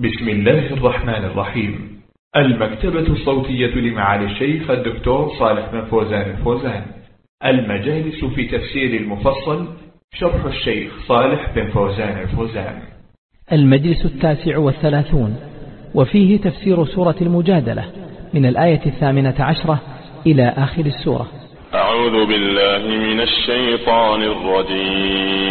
بسم الله الرحمن الرحيم. المكتبة الصوتية لمعالي الشيخ الدكتور صالح بن فوزان الفوزان. المجالس في تفسير المفصل شرح الشيخ صالح بن فوزان الفوزان. المجلس التاسع والثلاثون وفيه تفسير سورة المجادلة من الآية الثامنة عشرة إلى آخر السورة. أعوذ بالله من الشيطان الرجيم.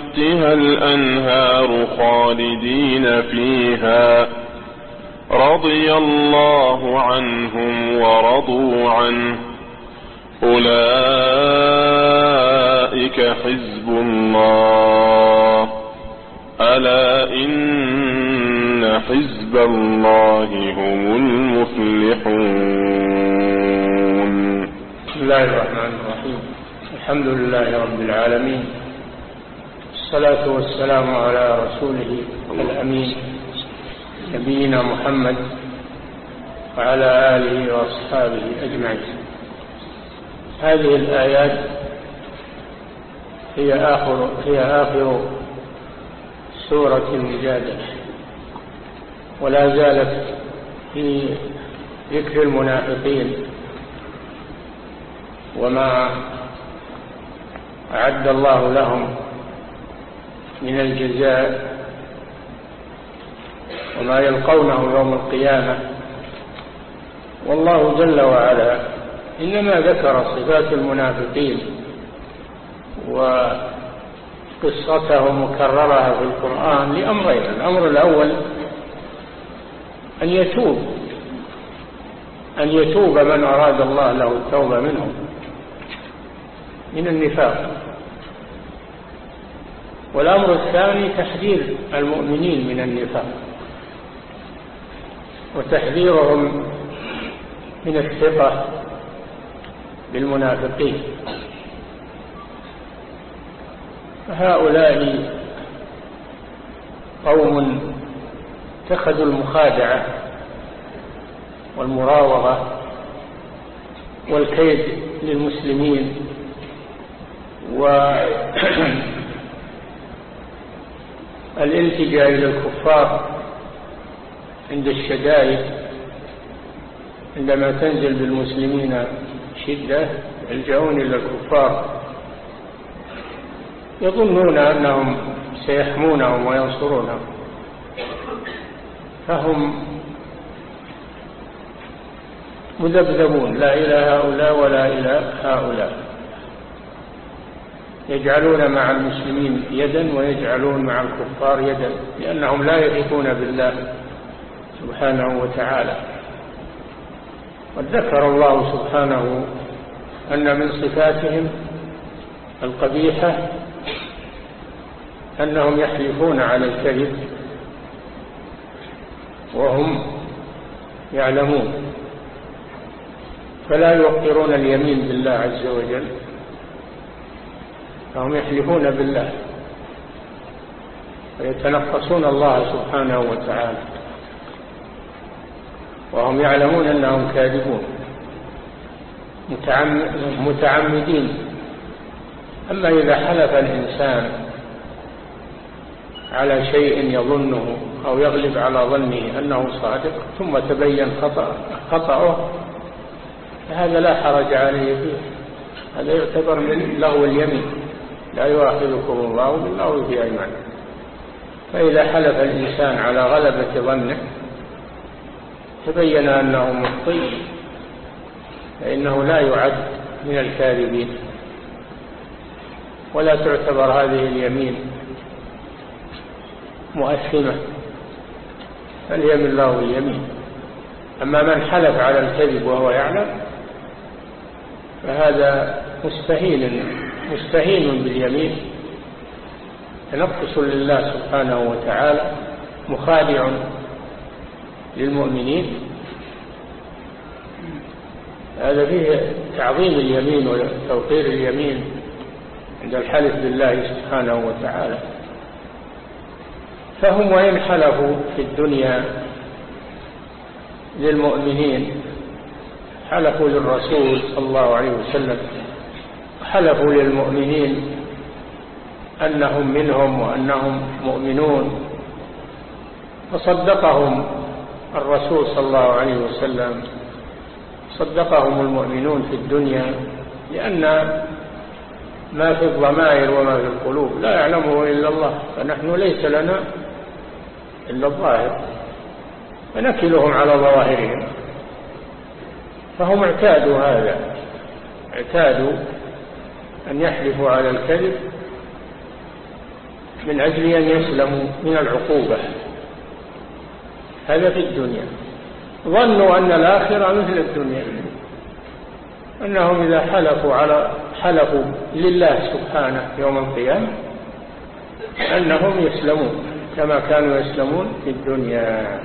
تحتها الأنهار خالدين فيها. رضي الله عنهم ورضوا عنه. أولئك حزب الله. ألا إن حزب الله هم المفلحون. بسم الله الرحمن الرحيم. الحمد لله رب العالمين. الصلاة والسلام على رسوله الأمين نبينا محمد وعلى آله وأصحابه أجمعين. هذه الآيات هي آخر هي آخر سورة المجادلة ولا زالت في ذكر المنافقين. وما أعد الله لهم من الجزاء وما يلقونه يوم القيامة. والله جل وعلا إنما ذكر صفات المنافقين وقصتهم مكررها في القرآن لأمرين. الأمر الأول أن يتوب أن يتوب من أراد الله له التوبة منهم من النفاق. والأمر الثاني تحذير المؤمنين من النفاق. وتحذيرهم من الثقة بالمنافقين. هؤلاء قوم اتخذوا المخادعة والمراوغة والكيد للمسلمين والالتجاء إلى الكفار عند الشدائد عندما تنزل بالمسلمين شدة يلجؤون إلى الكفار. يظنون أنهم سيحمونهم وينصرونهم. فهم مذبذبون لا إلى هؤلاء ولا إلى هؤلاء. يجعلون مع المسلمين يدا ويجعلون مع الكفار يدا لأنهم لا يثقون بالله سبحانه وتعالى. وذكر الله سبحانه أن من صفاتهم القبيحة أنهم يحلفون على الكذب وهم يعلمون فلا يوقرون اليمين بالله عز وجل. فهم يحلفون بالله ويتنقصون الله سبحانه وتعالى وهم يعلمون أنهم كاذبون متعمدين. أما إذا حلف الإنسان على شيء يظنه أو يغلب على ظنه أنه صادق ثم تبين خطأ خطأه فهذا لا حرج عليه فيه. هذا يعتبر من لغو اليمين. لا يؤاخذكم الله باللغو في أيمانكم. فإذا حلف الإنسان على غلبة ظنه تبين أنه مخطئ فإنه لا يعد من الكاذبين. ولا تعتبر هذه اليمين مؤثمة فاليمين الله اليمين. أما من حلف على الكذب وهو يعلم فهذا مستهين مستهين باليمين. تنقص لله سبحانه وتعالى مخادع للمؤمنين. هذا فيه تعظيم اليمين وتوقير اليمين عند الحلف بالله سبحانه وتعالى. فهم وإن حلفوا في الدنيا للمؤمنين حلفوا للرسول صلى الله عليه وسلم. حلفوا للمؤمنين أنهم منهم وأنهم مؤمنون فصدقهم الرسول صلى الله عليه وسلم. صدقهم المؤمنون في الدنيا لأن ما في الضمائر وما في القلوب. لا يعلمه إلا الله فنحن ليس لنا إلا الظاهر. فنكلهم على ظواهرهم. فهم اعتادوا هذا اعتادوا أن يحلفوا على الكذب من أجل أن يسلموا من العقوبة. هذا في الدنيا. ظنوا أن الآخرة مثل الدنيا. أنهم إذا حلفوا على حلفوا لله سبحانه يوم القيامة أنهم يسلمون كما كانوا يسلمون في الدنيا.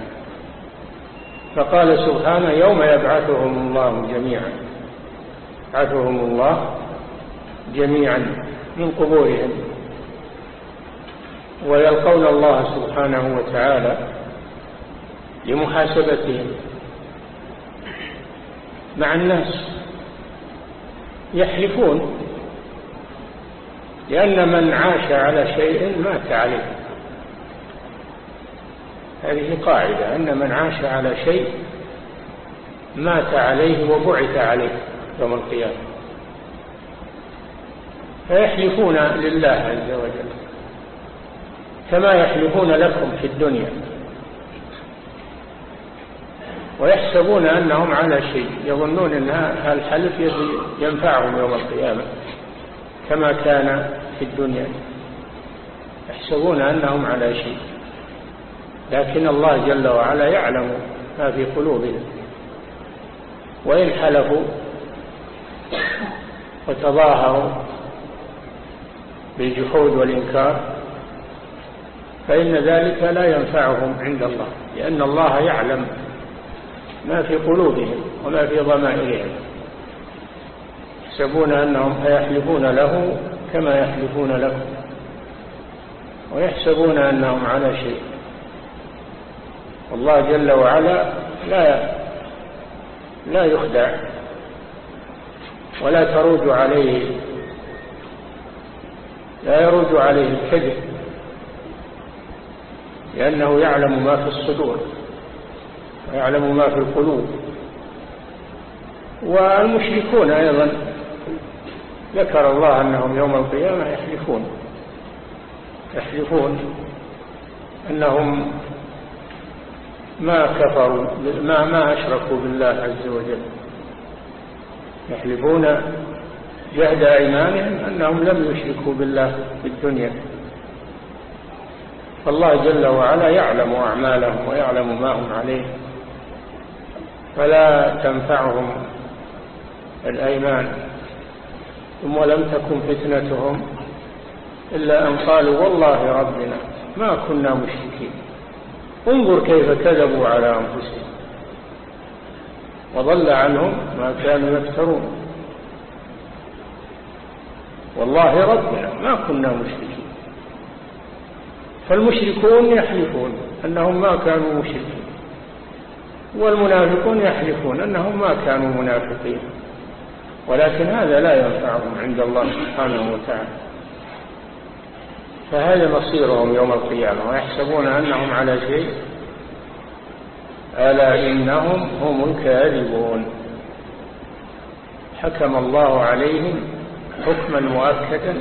فقال سبحانه يوم يبعثهم الله جميعا. يبعثهم الله جميعا من قبورهم ويلقون الله سبحانه وتعالى لمحاسبتهم. مع الناس يحلفون لأن من عاش على شيء مات عليه. هذه قاعدة أن من عاش على شيء مات عليه وبعث عليه يوم القيامة. فيحلفون لله عز وجل كما يحلفون لكم في الدنيا ويحسبون أنهم على شيء يظنون أن الحلف ينفعهم يوم القيامة كما كان في الدنيا. يحسبون أنهم على شيء لكن الله جل وعلا يعلم ما في قلوبهم. وإن حلفوا وتظاهروا بالجحود والإنكار فإن ذلك لا ينفعهم عند الله لأن الله يعلم ما في قلوبهم وما في ضمائرهم. يحسبون أنهم يحلفون له كما يحلفون لكم ويحسبون أنهم على شيء. والله جل وعلا لا لا يخدع ولا تروج عليه لا يروج عليه الكذب لأنه يعلم ما في الصدور ويعلم ما في القلوب. والمشركون أيضا ذكر الله أنهم يوم القيامة يحلفون يحلفون أنهم ما كفروا ما ما أشركوا بالله عز وجل. يحلفون جهد أيمانهم أنهم لم يشركوا بالله في الدنيا. فالله جل وعلا يعلم أعمالهم ويعلم ما هم عليه. فلا تنفعهم الأيمان. ثم لم تكن فتنتهم إلا أن قالوا والله ربنا ما كنا مشركين. انظر كيف كذبوا على أنفسهم. وضل عنهم ما كانوا يفترون. والله ربنا ما كنا مشركين. فالمشركون يحلفون أنهم ما كانوا مشركين والمنافقون يحلفون أنهم ما كانوا منافقين. ولكن هذا لا ينفعهم عند الله سبحانه وتعالى. فهذا مصيرهم يوم القيامة ويحسبون أنهم على شيء. ألا إنهم هم الكاذبون. حكم الله عليهم حكما مؤكدا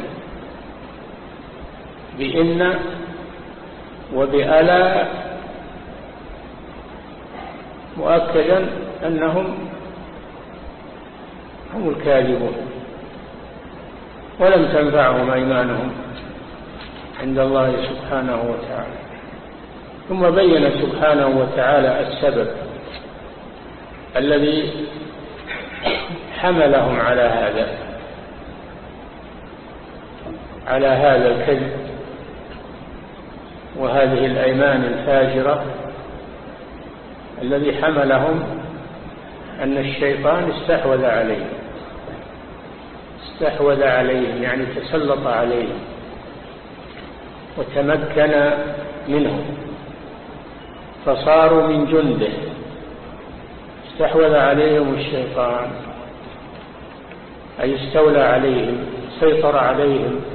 بإن وبألا مؤكدا أنهم هم الكاذبون ولم تنفعهم أيمانهم عند الله سبحانه وتعالى. ثم بين سبحانه وتعالى السبب الذي حملهم على هذا. على هذا الكذب وهذه الأيمان الفاجرة الذي حملهم أن الشيطان استحوذ عليهم. استحوذ عليهم يعني تسلط عليهم وتمكن منهم. فصاروا من جنده. استحوذ عليهم الشيطان أي استولى عليهم سيطر عليهم.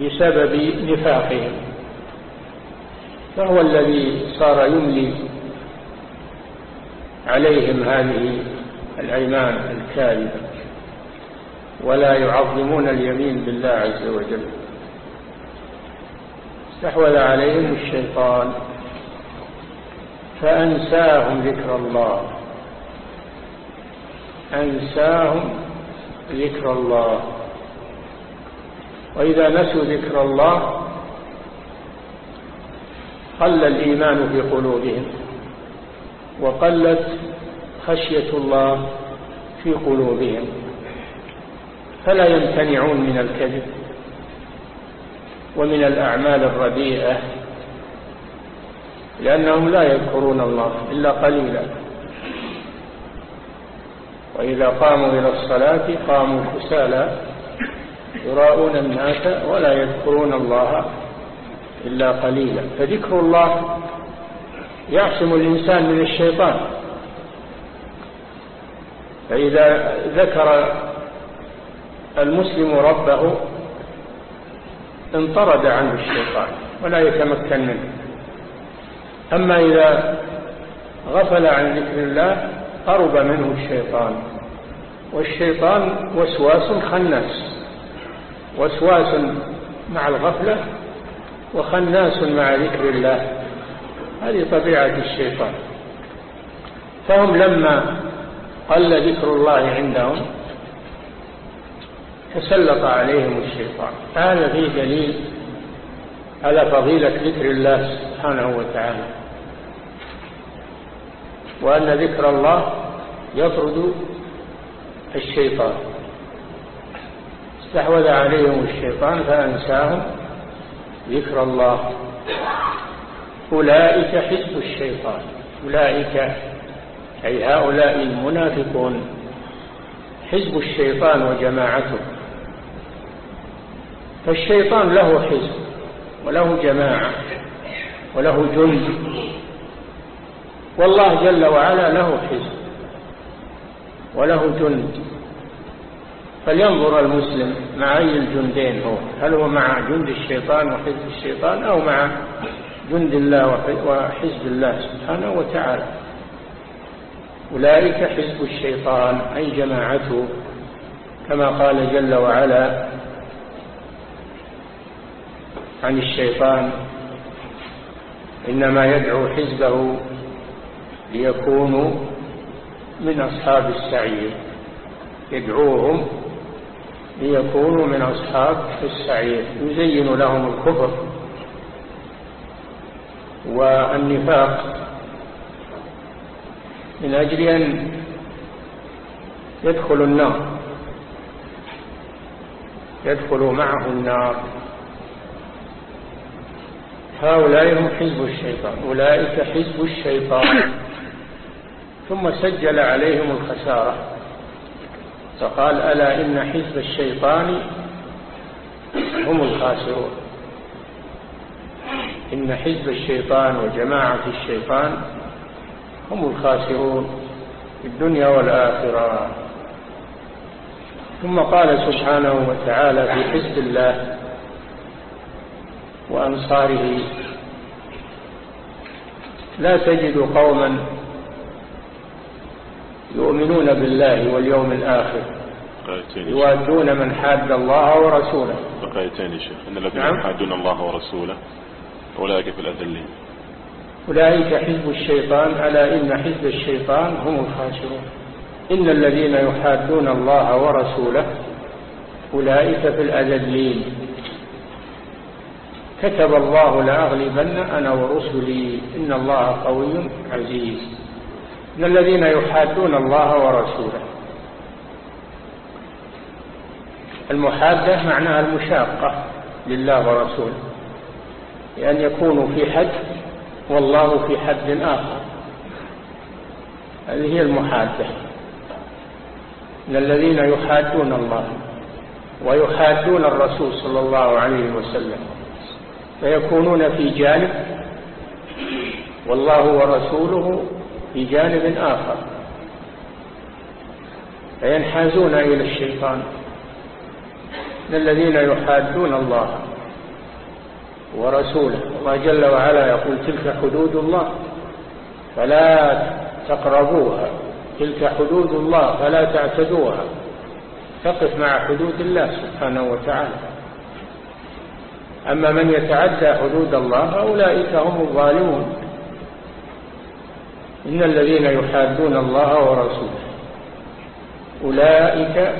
بسبب نفاقهم. فهو الذي صار يملي عليهم هذه الأيمان الكاذبة. ولا يعظمون اليمين بالله عز وجل. استحوذ عليهم الشيطان فأنساهم ذكر الله. أنساهم ذكر الله. وإذا نسوا ذكر الله قل الإيمان في قلوبهم وقلت خشية الله في قلوبهم فلا يمتنعون من الكذب ومن الأعمال الرديئة لأنهم لا يذكرون الله إلا قليلا. وإذا قاموا إلى الصلاة قاموا كسالى يراءون الناس ولا يذكرون الله إلا قليلا. فذكر الله يعصم الإنسان من الشيطان. فإذا ذكر المسلم ربه انطرد عنه الشيطان ولا يتمكن منه. أما إذا غفل عن ذكر الله قرب منه الشيطان. والشيطان وسواس خناس. وسواس مع الغفلة وخناس مع ذكر الله. هذه طبيعة الشيطان. فهم لما قل ذكر الله عندهم تسلط عليهم الشيطان. هذا فيه دليل على فضيلة ذكر الله سبحانه وتعالى. وأن ذكر الله يطرد الشيطان. استحوذ عليهم الشيطان فأنساهم. ذكر الله. أولئك حزب الشيطان. أولئك أي هؤلاء المنافقون. حزب الشيطان وجماعته. فالشيطان له حزب وله جماعة وله جند. والله جل وعلا له حزب وله جند. فلينظر المسلم مع أي الجندين هو. هل هو مع جند الشيطان وحزب الشيطان أو مع جند الله وحزب الله سبحانه وتعالى؟ أولئك حزب الشيطان أي جماعته كما قال جل وعلا عن الشيطان إنما يدعو حزبه ليكونوا من أصحاب السعير يدعوهم ليكونوا من أصحاب السعير. يزين لهم الكفر من أجل أن يدخلوا النار. يدخلوا معه النار. هؤلاء هم حزب الشيطان. أولئك حزب الشيطان. ثم سجل عليهم الخسارة. فقال ألا إن حزب الشيطان هم الخاسرون. إن حزب الشيطان وجماعة الشيطان هم الخاسرون في الدنيا والآخرة. ثم قال سبحانه وتعالى في حزب الله وأنصاره لا تجد قوما يؤمنون بالله واليوم الآخر. يوادون من حاد الله ورسوله. بقايتين يا شيخ. إن الذين نعم. يحادون الله ورسوله أولئك في الأذلين. أولئك حزب الشيطان ألا إن حزب الشيطان هم الخاسرون. إن الذين يحادون الله ورسوله أولئك في الأذلين. كتب الله لأغلبن أنا ورسلي. إن الله قوي عزيز. إن الذين يحادون الله ورسوله. المحادة معناها المشاقة لله ورسوله. لأن يكونوا في حد والله في حد آخر. هذه هي المحادة. من الذين يحادون الله ويحادون الرسول صلى الله عليه وسلم. فيكونون في جانب والله ورسوله في جانب آخر. فينحازون إلى الشيطان. من الذين يحادون الله ورسوله الله جل وعلا يقول تلك حدود الله فلا تقربوها. تلك حدود الله فلا تعتدوها. تقف مع حدود الله سبحانه وتعالى. أما من يتعدى حدود الله فأولئك هم الظالمون. إن الذين يحادون الله ورسوله أولئك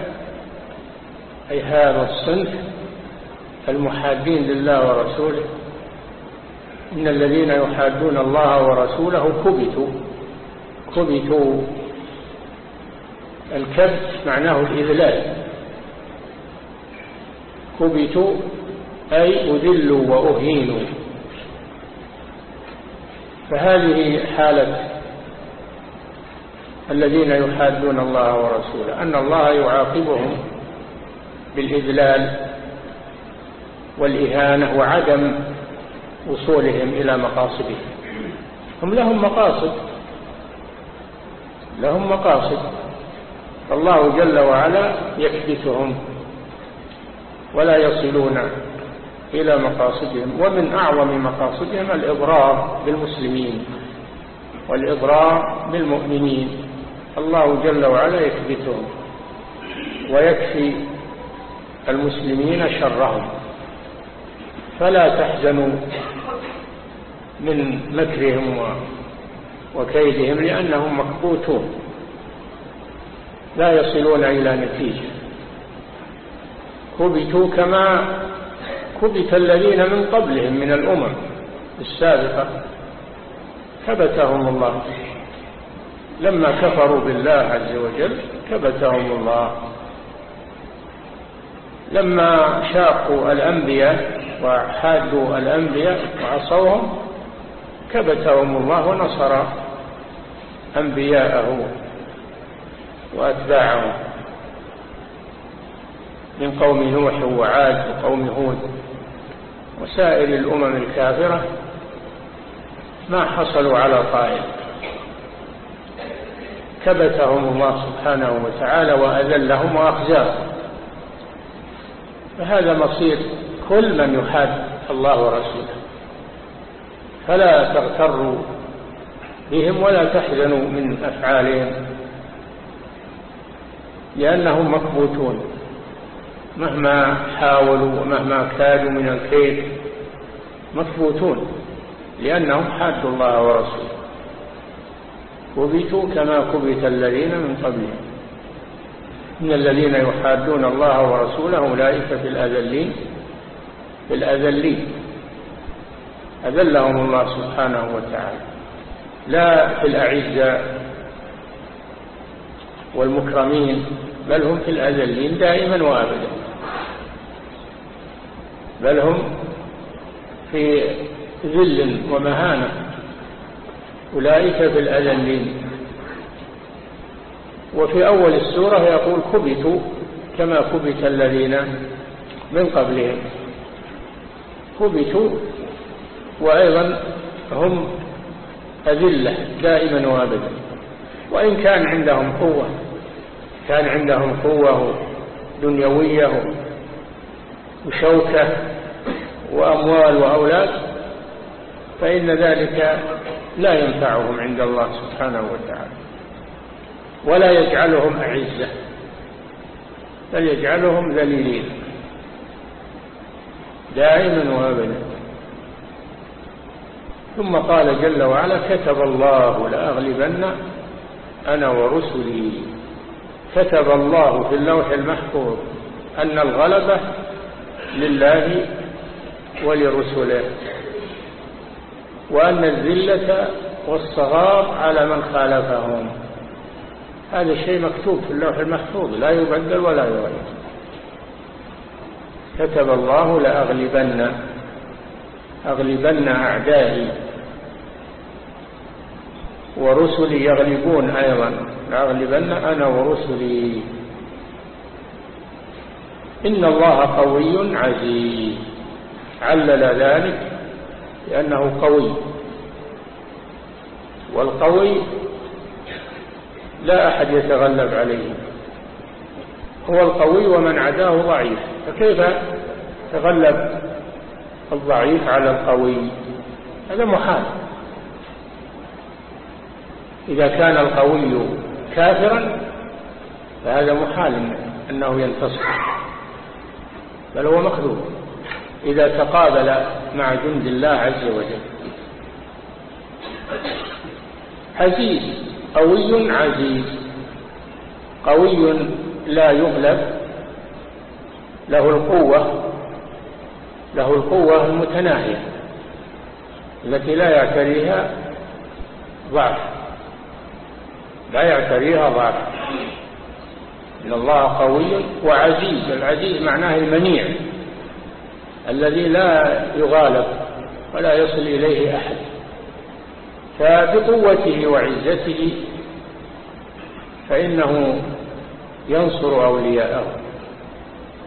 أي هذا الصنف المحادين لله ورسوله. إن الذين يحادون الله ورسوله كبتوا كبتوا الكبت معناه الإذلال. كبتوا أي أذلوا وأهينوا. فهذه حالة الذين يحادون الله ورسوله أن الله يعاقبهم بالإذلال والإهانة وعدم وصولهم إلى مقاصدهم. هم لهم مقاصد لهم مقاصد. فالله جل وعلا يكبتهم ولا يصلون إلى مقاصدهم ومن أعظم مقاصدهم الإضرار بالمسلمين والإضرار بالمؤمنين. الله جل وعلا يكبتهم ويكفي المسلمين شرهم. فلا تحزنوا من مكرهم وكيدهم لأنهم مكبوتون. لا يصلون إلى نتيجة. كبتوا كما كبت الذين من قبلهم من الأمم السابقة. كبتهم الله. لما كفروا بالله عز وجل كبتهم الله. لما شاقوا الأنبياء وحادوا الأنبياء وعصوهم كبتهم الله ونصر أنبياءه وأتباعه. من قوم نوح وعاد وقوم هود وسائر الأمم الكافرة ما حصلوا على طائل كبتهم الله سبحانه وتعالى وأذلهم وأخزاهم. فهذا مصير كل من يحاد الله ورسوله. فلا تغتروا بهم ولا تحزنوا من أفعالهم لأنهم مكبوتون. مهما حاولوا ومهما كادوا من الكيد مكبوتون لأنهم حادوا الله ورسوله. كبتوا كما كبت الذين من قبلهم. إن الذين يحادون الله ورسوله أولئك في الأذلين في الأذلين. أذلهم الله سبحانه وتعالى. لا في الأعزاء والمكرمين بل هم في الأذلين دائما وأبدا. بل هم في ذل ومهانة. أولئك في الأذلين وفي أول السورة يقول كبتوا كما كبت الذين من قبلهم. كبتوا وأيضا هم أذلة دائما وأبدا. وإن كان عندهم قوة كان عندهم قوة دنيوية وشوكة وأموال وأولاد فإن ذلك لا ينفعهم عند الله سبحانه وتعالى ولا يجعلهم أعزة بل يجعلهم ذليلين دائما وأبدا. ثم قال جل وعلا كتب الله لأغلبن أنا ورسلي. كتب الله في اللوح المحفوظ أن الغلبة لله ولرسله. وأن الذلة والصغار على من خالفهم. هذا الشيء مكتوب في اللوح المحفوظ لا يبدل ولا يغير. كتب الله لأغلبن أغلبن أعدائي ورسلي يغلبون أيضا. لأغلبن أنا ورسلي. إن الله قوي عزيز. علل ذلك. لأنه قوي. والقوي لا أحد يتغلب عليه. هو القوي ومن عداه ضعيف. فكيف تغلب الضعيف على القوي؟ هذا محال. إذا كان القوي كافرا فهذا محال أنه ينتصر. بل هو مخذوب إذا تقابل مع جند الله عز وجل. عزيز قوي عزيز. قوي لا يغلب. له القوة له القوة المتناهية. التي لا يعتريها ضعف. لا يعتريها ضعف. إن الله قوي وعزيز. العزيز معناه المنيع. الذي لا يغالب ولا يصل إليه أحد. فبقوته وعزته فإنه ينصر أولياءه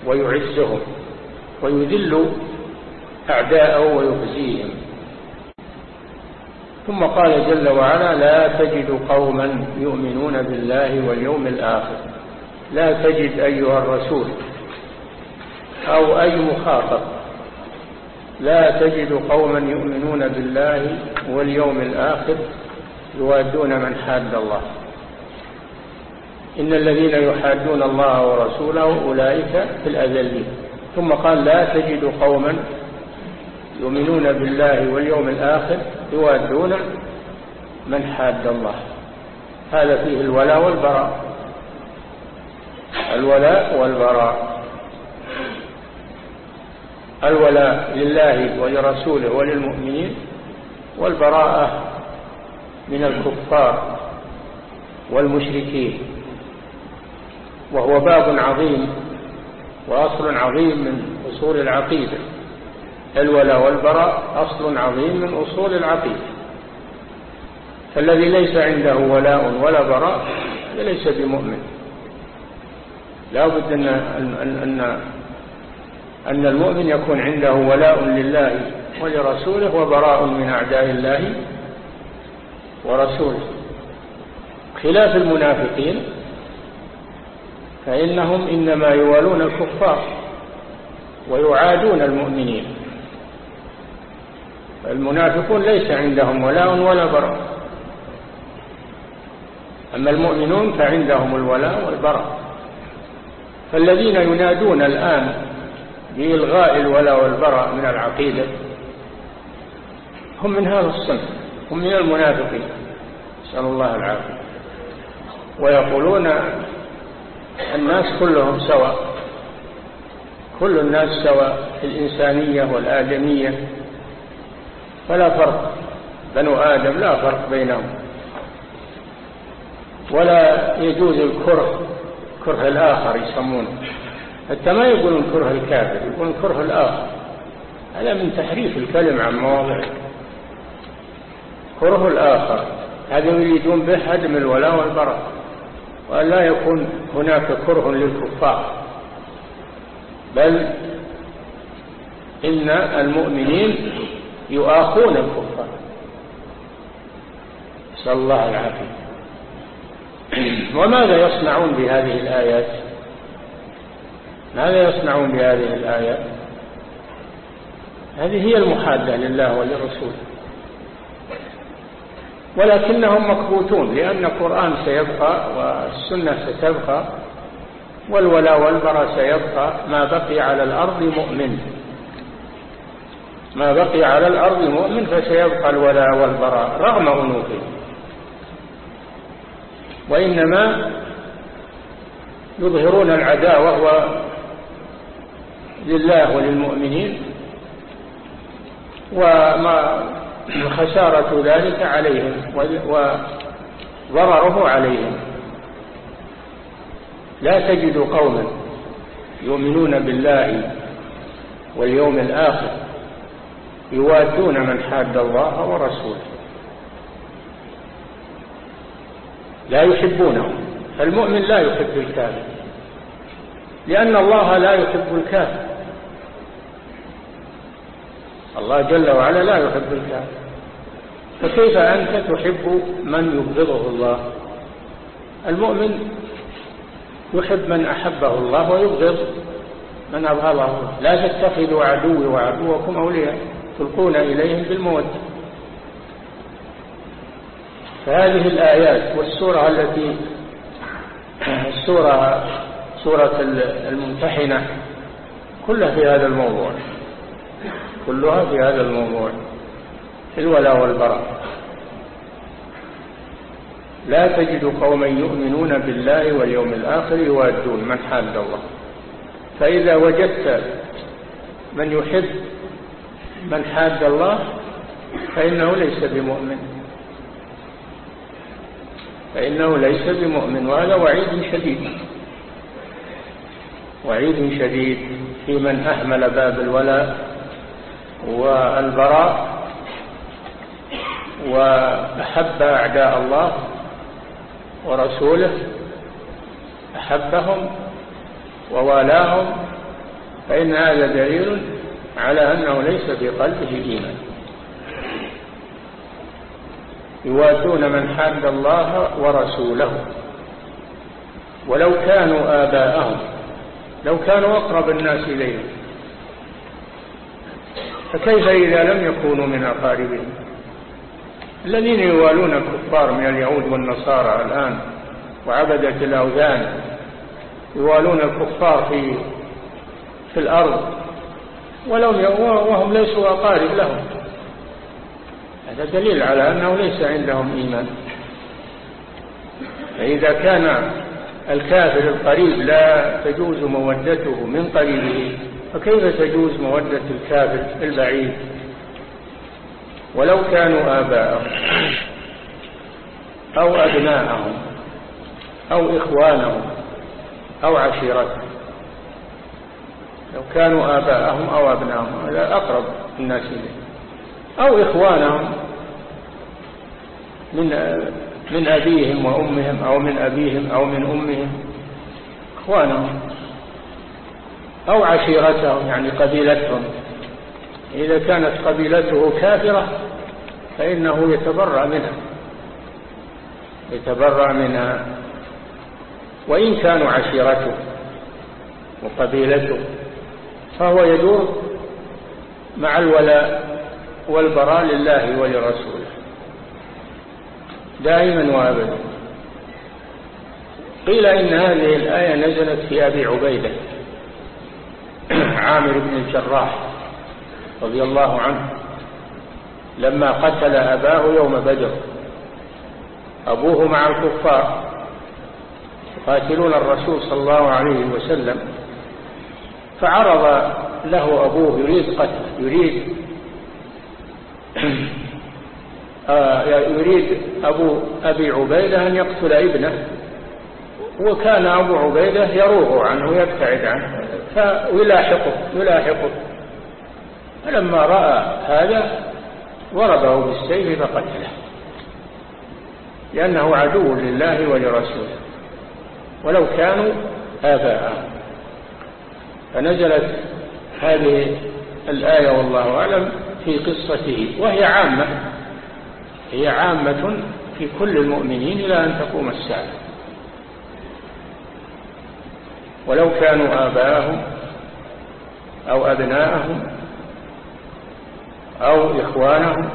ويعزهم ويذل أعداءه ويخزيهم. ثم قال جل وعلا لا تجد قوما يؤمنون بالله واليوم الآخر. لا تجد أيها الرسول أو أي مخاطب لا تجد قوما يؤمنون بالله واليوم الآخر يوادون من حاد الله. إن الذين يحادون الله ورسوله أولئك في الأذلين. ثم قال لا تجد قوما يؤمنون بالله واليوم الآخر يوادون من حاد الله. هذا فيه الولاء والبراء. الولاء والبراء. الولاء لله ولرسوله وللمؤمنين والبراءة من الكفار والمشركين. وهو باب عظيم وأصل عظيم من أصول العقيدة. الولاء والبراء أصل عظيم من أصول العقيدة. فالذي ليس عنده ولاء ولا براء ليس بمؤمن. لا بد أن, أن, أن المؤمن يكون عنده ولاء لله ولرسوله وبراء من أعداء الله ورسوله. خلاف المنافقين فإنهم إنما يوالون الكفار ويعادون المؤمنين. المنافقون ليس عندهم ولاء ولا براء. أما المؤمنون فعندهم الولاء والبراء. فالذين ينادون الآن بإلغاء الولاء والبراء من العقيدة. هم من هذا الصنف هم من المنافقين. نسأل الله العافية. ويقولون الناس كلهم سواء كل الناس سواء في الإنسانية والآدمية. فلا فرق بنو آدم لا فرق بينهم. ولا يجوز الكره كره الآخر يسمونه. حتى ما يقولون كره الكافر يقولون كره الآخر. هذا من تحريف الكلم عن مواضعه كره الآخر. هذا يريدون به هدم الولاء والبراء وأن لا يكون هناك كره للكفار. بل إن المؤمنين يؤاخون الكفار. نسأل الله العافية. وماذا يصنعون بهذه الآيات؟ ماذا يصنعون بهذه الآيات هذه هي المحادة لله وللرسول. ولكنهم مكبوتون لأن القرآن سيبقى والسنة ستبقى والولاء والبراء سيبقى. ما بقي على الأرض مؤمن. ما بقي على الأرض مؤمن فسيبقى الولاء والبراء رغم أنوفه وإنما يظهرون العداوة لله وللمؤمنين وما خسارة ذلك عليهم وضرره عليهم. لا تجد قوما يؤمنون بالله واليوم الآخر يوادون من حاد الله ورسوله. لا يحبونه المؤمن لا يحب الكافر لأن الله لا يحب الكافر. الله جل وعلا لا يحب الكافر. فكيف أنت تحب من يبغضه الله؟ المؤمن يحب من أحبه الله ويبغض من أبغضه. لا تتخذوا عدوي وعدوكم أولياء تلقون إليهم بالمودة. فهذه الآيات والسورة التي السورة سورة الممتحنة كلها في هذا الموضوع. كلها في هذا الموضوع الولاء والبراء. لا تجد قوما يؤمنون بالله واليوم الآخر يوادون من حاد الله. فإذا وجدت من يحب من حاد الله فإنه ليس بمؤمن. فإنه ليس بمؤمن وهذا وعيد شديد. وعيد شديد في من أهمل باب الولاء. والبراء وأحب أعداء الله ورسوله أحبهم ووالاهم فإن هذا دليل على أنه ليس في قلبه إيمان. يواتون من حاد الله ورسوله. ولو كانوا آباءهم لو كانوا أقرب الناس إليهم. فكيف إذا لم يكونوا من أقاربهم؟ الذين يوالون الكفار من اليهود والنصارى الآن وعبدة الأوثان يوالون الكفار في في الأرض ولم وهم ليسوا أقارب لهم. هذا دليل على أنه ليس عندهم إيمان. فإذا كان الكافر القريب لا تجوز مودته من قريبه. فكيف تجوز مودة الكافر البعيد؟ ولو كانوا آباءهم أو أبناءهم أو إخوانهم أو عشيرتهم لو كانوا آباءهم أو أبناءهم هذا أقرب الناس إليه. أو إخوانهم من من أبيهم وأمهم أو من أبيهم أو من أمهم إخوانهم. أو عشيرتهم يعني قبيلتهم. إذا كانت قبيلته كافرة فإنه يتبرأ منها. يتبرأ منها. وإن كانوا عشيرته وقبيلته فهو يدور مع الولاء والبراء لله ولرسوله دائما وابدا. قيل إن هذه الآية نزلت في أبي عبيدة. عامر بن الجراح رضي الله عنه لما قتل أباه يوم بدر أبوه مع الكفار يقاتلون الرسول صلى الله عليه وسلم فعرض له أبوه يريد قتله يريد آه، يريد أبو أبي عبيدة أن يقتل ابنه وكان أبو عبيدة يروغ عنه ويبتعد عنه. فيلاحقه يلاحقه. فلما رأى هذا ضربه بالسيف فقتله. لأنه عدو لله ولرسوله. ولو كانوا آباءه. فنزلت هذه الآية والله أعلم في قصته وهي عامة. هي عامة في كل المؤمنين إلى أن تقوم الساعة. ولو كانوا آباءهم أو أبناءهم أو إخوانهم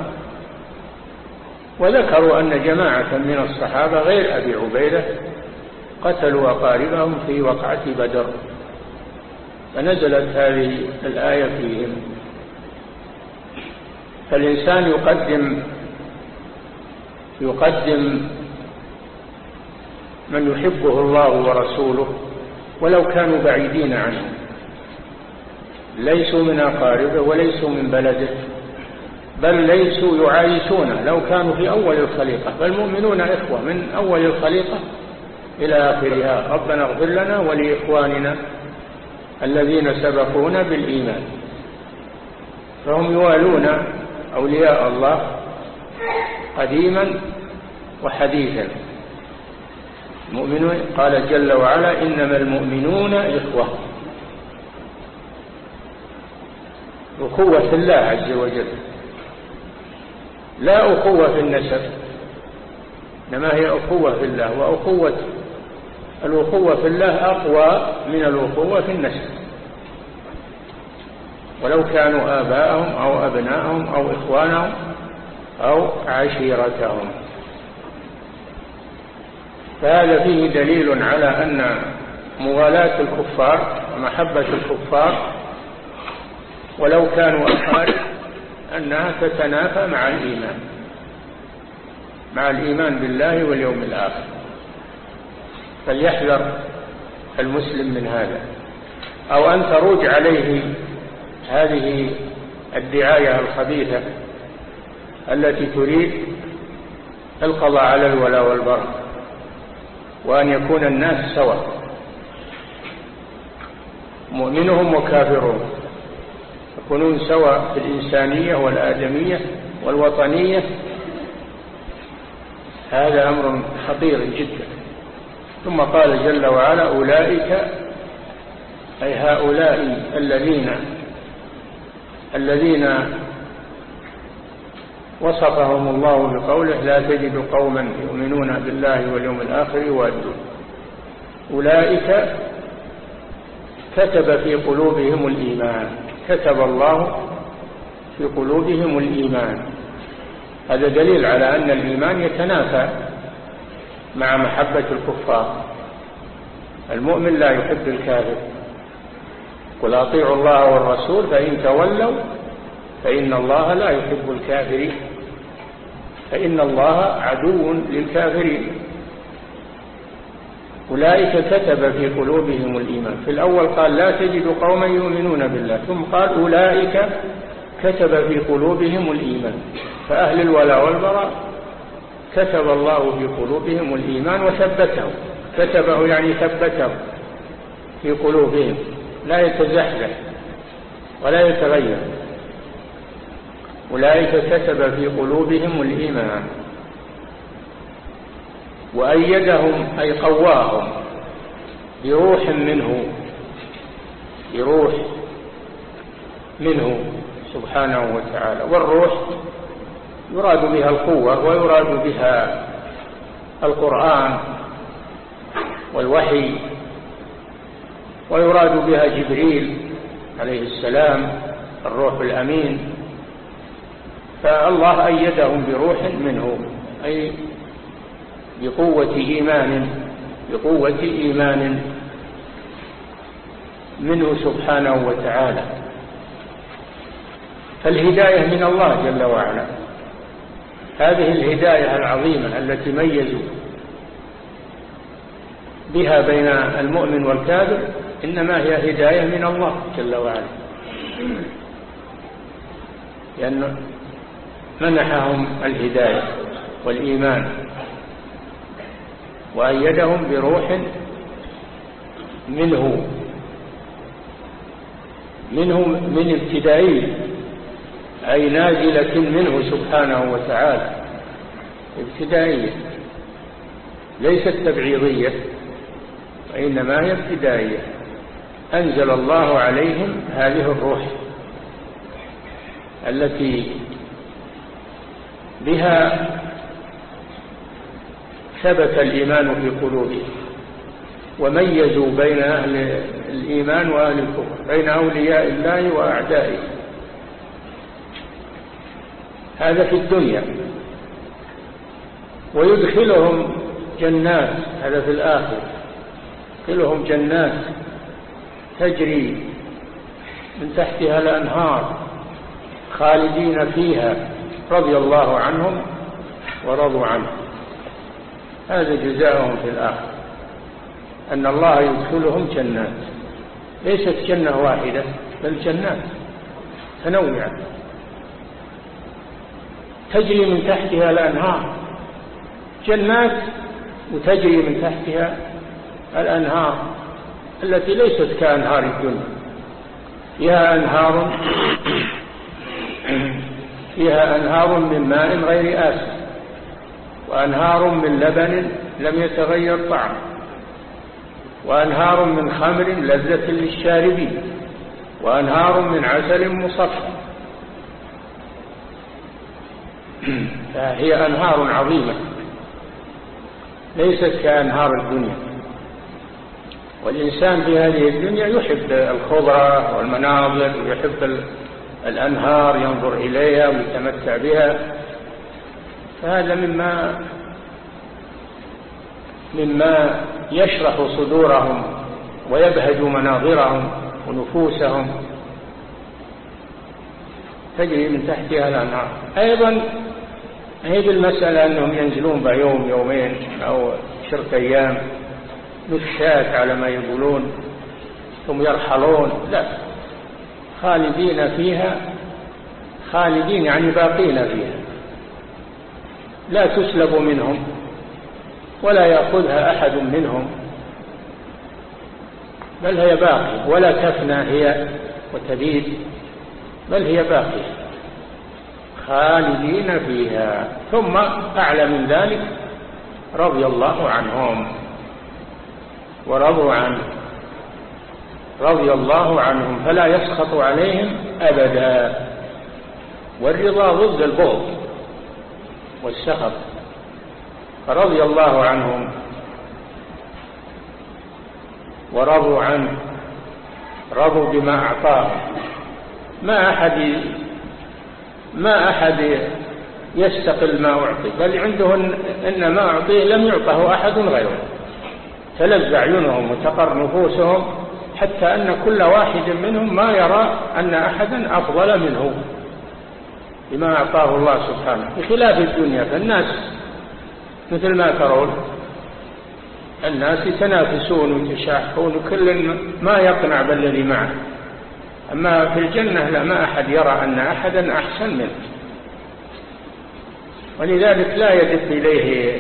وذكروا أن جماعة من الصحابة غير أبي عبيدة قتلوا أقاربهم في وقعة بدر. فنزلت هذه الآية فيهم. فالإنسان يقدم يقدم من يحبه الله ورسوله ولو كانوا بعيدين عنه. ليسوا من أقاربه وليسوا من بلده بل ليسوا يعايشونه لو كانوا في أول الخليقة فالمؤمنون إخوة من أول الخليقة إلى آخرها. ربنا اغفر لنا ولإخواننا الذين سبقونا بالإيمان. فهم يوالون أولياء الله قديما وحديثا. المؤمنون قال جل وعلا إنما المؤمنون إخوة. أخوة الله عز وجل. لا أخوة في النسب. إنما هي أخوة في الله وأخوة الأخوة في الله أقوى من الأخوة في النسب. ولو كانوا آباءهم أو أبناءهم أو إخوانهم أو عشيرتهم. فهذا فيه دليل على أن مغالاة الكفار ومحبة الكفار ولو كانوا أقارب أنها تتنافى مع الإيمان مع الإيمان بالله واليوم الآخر. فليحذر المسلم من هذا. أو أن تروج عليه هذه الدعاية الخبيثة التي تريد القضاء على الولاء والبر. وأن يكون الناس سواء مؤمنهم وكافرهم يكونون سواء في الإنسانية والآدمية والوطنية. هذا أمر خطير جدا. ثم قال جل وعلا أولئك أي هؤلاء الذين الذين وصفهم الله بقوله لا تجد قوما يؤمنون بالله واليوم الآخر يوادون. أولئك كتب في قلوبهم الإيمان. كتب الله في قلوبهم الإيمان. هذا دليل على أن الإيمان يتنافى مع محبة الكفار. المؤمن لا يحب الكافر. قل أطيعوا الله والرسول فإن تولوا فإن الله لا يحب الكافرين. فإن الله عدو للكافرين. أولئك كتب في قلوبهم الإيمان. في الأول قال لا تجد قوما يؤمنون بالله ثم قال أولئك كتب في قلوبهم الإيمان. فأهل الولاء والبراء كتب الله في قلوبهم الإيمان وثبتهم كتبه يعني ثبته في قلوبهم لا يتزحزح ولا يتغير. أولئك كتب في قلوبهم الإيمان وأيدهم أي قواهم بروح منه بروح منه سبحانه وتعالى. والروح يراد بها القوة ويراد بها القرآن والوحي ويراد بها جبريل عليه السلام الروح الأمين. فالله أيدهم بروح منه أي بقوة إيمان بقوة إيمان منه سبحانه وتعالى. فالهداية من الله جل وعلا. هذه الهداية العظيمة التي ميزوا بها بين المؤمن والكافر إنما هي هداية من الله جل وعلا. لأن منحهم الهداية والإيمان وأيدهم بروح منه منه من ابتدائي أي نازلة منه سبحانه وتعالى. ابتدائية ليست تبعيضية وإنما هي ابتدائية. أنزل الله عليهم هذه الروح التي بها ثبت الإيمان في قلوبهم وميزوا بين أهل الإيمان وأهل الكفر بين أولياء الله وأعدائه. هذا في الدنيا. ويدخلهم جنات هذا في الآخر يدخلهم جنات تجري من تحتها الأنهار خالدين فيها. رضي الله عنهم ورضوا عنه. هذا جزاؤهم في الآخر أن الله يدخلهم جنات. ليست جنة واحدة بل جنات. تنوعة تجري من تحتها الأنهار. جنات وتجري من تحتها الأنهار التي ليست كأنهار الدنيا. فيها أنهار فيها أنهار من ماء غير آسف وأنهار من لبن لم يتغير طعمه وأنهار من خمر لذة للشاربين وأنهار من عسل مصفى. فهي أنهار عظيمة ليست كأنهار الدنيا. والإنسان في هذه الدنيا يحب الخضرة والمناظر ويحب الأنهار ينظر إليها ويتمتع بها فهذا مما مما يشرح صدورهم ويبهج مناظرهم ونفوسهم. تجري من تحتها الأنهار. أيضا هي بالمسألة أنهم ينزلون بيوم يومين أو شرط أيام نفشات على ما يقولون ثم يرحلون. لا. خالدين فيها خالدين يعني باقين فيها. لا تسلب منهم ولا يأخذها أحد منهم بل هي باقية ولا تفنى هي وتبيد بل هي باقية. خالدين فيها. ثم أعلى من ذلك رضي الله عنهم ورضوا عنه. رضي الله عنهم فلا يسخط عليهم أبدا. والرضا ضد البغض والسخط. فرضي الله عنهم ورضوا عنه رضوا بما أعطاه ما أحد ما أحد يستقل ما أعطي بل عندهم إن ما أعطيه لم يعطه أحد غيره. تلذ أعينهم وتقر نفوسهم. حتى أن كل واحد منهم ما يرى أن أحدا أفضل منه بما أعطاه الله سبحانه. بخلاف الدنيا فالناس مثل ما ترون الناس يتنافسون ويتشاحون وكل ما يقنع بالذي معه. أما في الجنة لا ما أحد يرى أن أحدا أحسن منه. ولذلك لا يدف إليه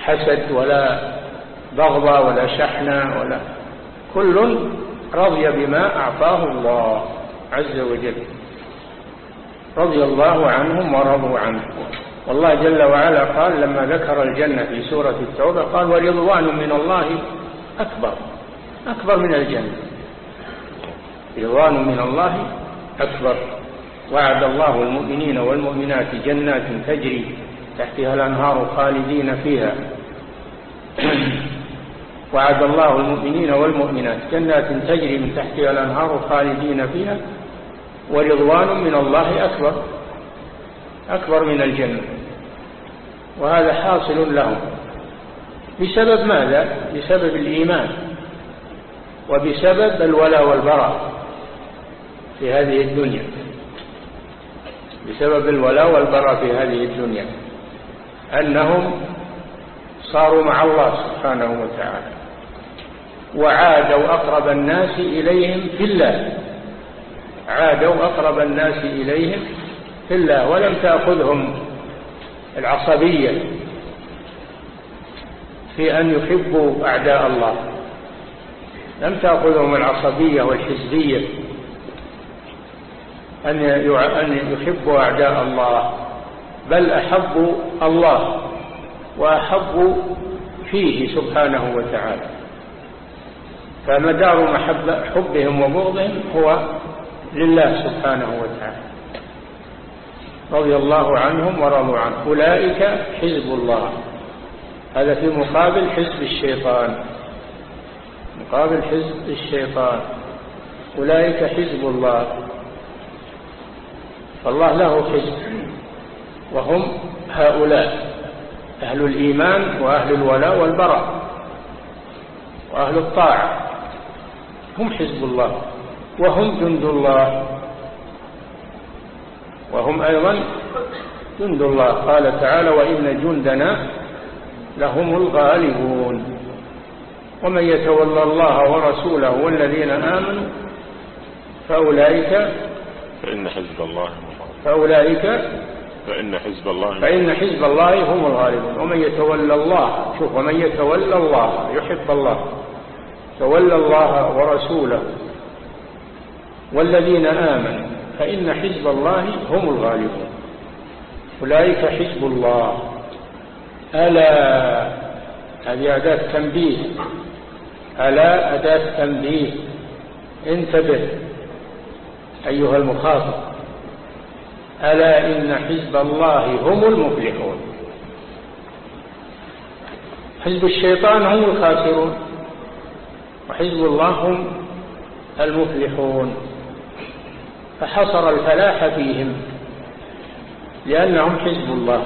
حسد ولا بغضة ولا شحنة ولا كل رضي بما أعطاه الله عز وجل. رضي الله عنهم ورضوا عنه. والله جل وعلا قال لما ذكر الجنة في سورة التوبة قال ورضوان من الله أكبر أكبر من الجنة. رضوان من الله أكبر. وعد الله المؤمنين والمؤمنات جنات تجري تحتها الأنهار خالدين فيها. وعد الله المؤمنين والمؤمنات. جنات تجري من تحتها الأنهار خالدين فيها ورضوان من الله أكبر أكبر من الجنة. وهذا حاصل لهم. بسبب ماذا؟ بسبب الإيمان وبسبب الولاء والبراء في هذه الدنيا. بسبب الولاء والبراء في هذه الدنيا. أنهم صاروا مع الله سبحانه وتعالى. وعادوا أقرب الناس إليهم في الله. عادوا أقرب الناس إليهم في الله ولم تأخذهم العصبية في أن يحبوا أعداء الله. لم تأخذهم العصبية والحزبية أن يحبوا أعداء الله بل أحبوا الله وأحبوا فيه سبحانه وتعالى. فمدار محبة حبهم وبغضهم هو لله سبحانه وتعالى. رضي الله عنهم ورضوا عنه. أولئك حزب الله. هذا في مقابل حزب الشيطان. مقابل حزب الشيطان. أولئك حزب الله. فالله له حزب. وهم هؤلاء. أهل الإيمان وأهل الولاء والبراء. وأهل الطاعة. هم حزب الله وهم جند الله. وهم أيضا جند الله. قال تعالى وإن جندنا لهم الغالبون. ومن يتولى الله ورسوله والذين آمنوا فأولئك فإن حزب الله فأولئك فإن حزب الله فإن حزب الله هم الغالبون. ومن يتولى الله شوف ومن يتولى الله يحب الله. تولى الله ورسوله والذين آمنوا فإن حزب الله هم الغالبون. أولئك حزب الله. ألا هذه أداة تنبيه. ألا أداة تنبيه. انتبه أيها المخاطب. ألا إن حزب الله هم المفلحون. حزب الشيطان هم الخاسرون. وحزب الله هم المفلحون فحصر الفلاح فيهم لأنهم حزب الله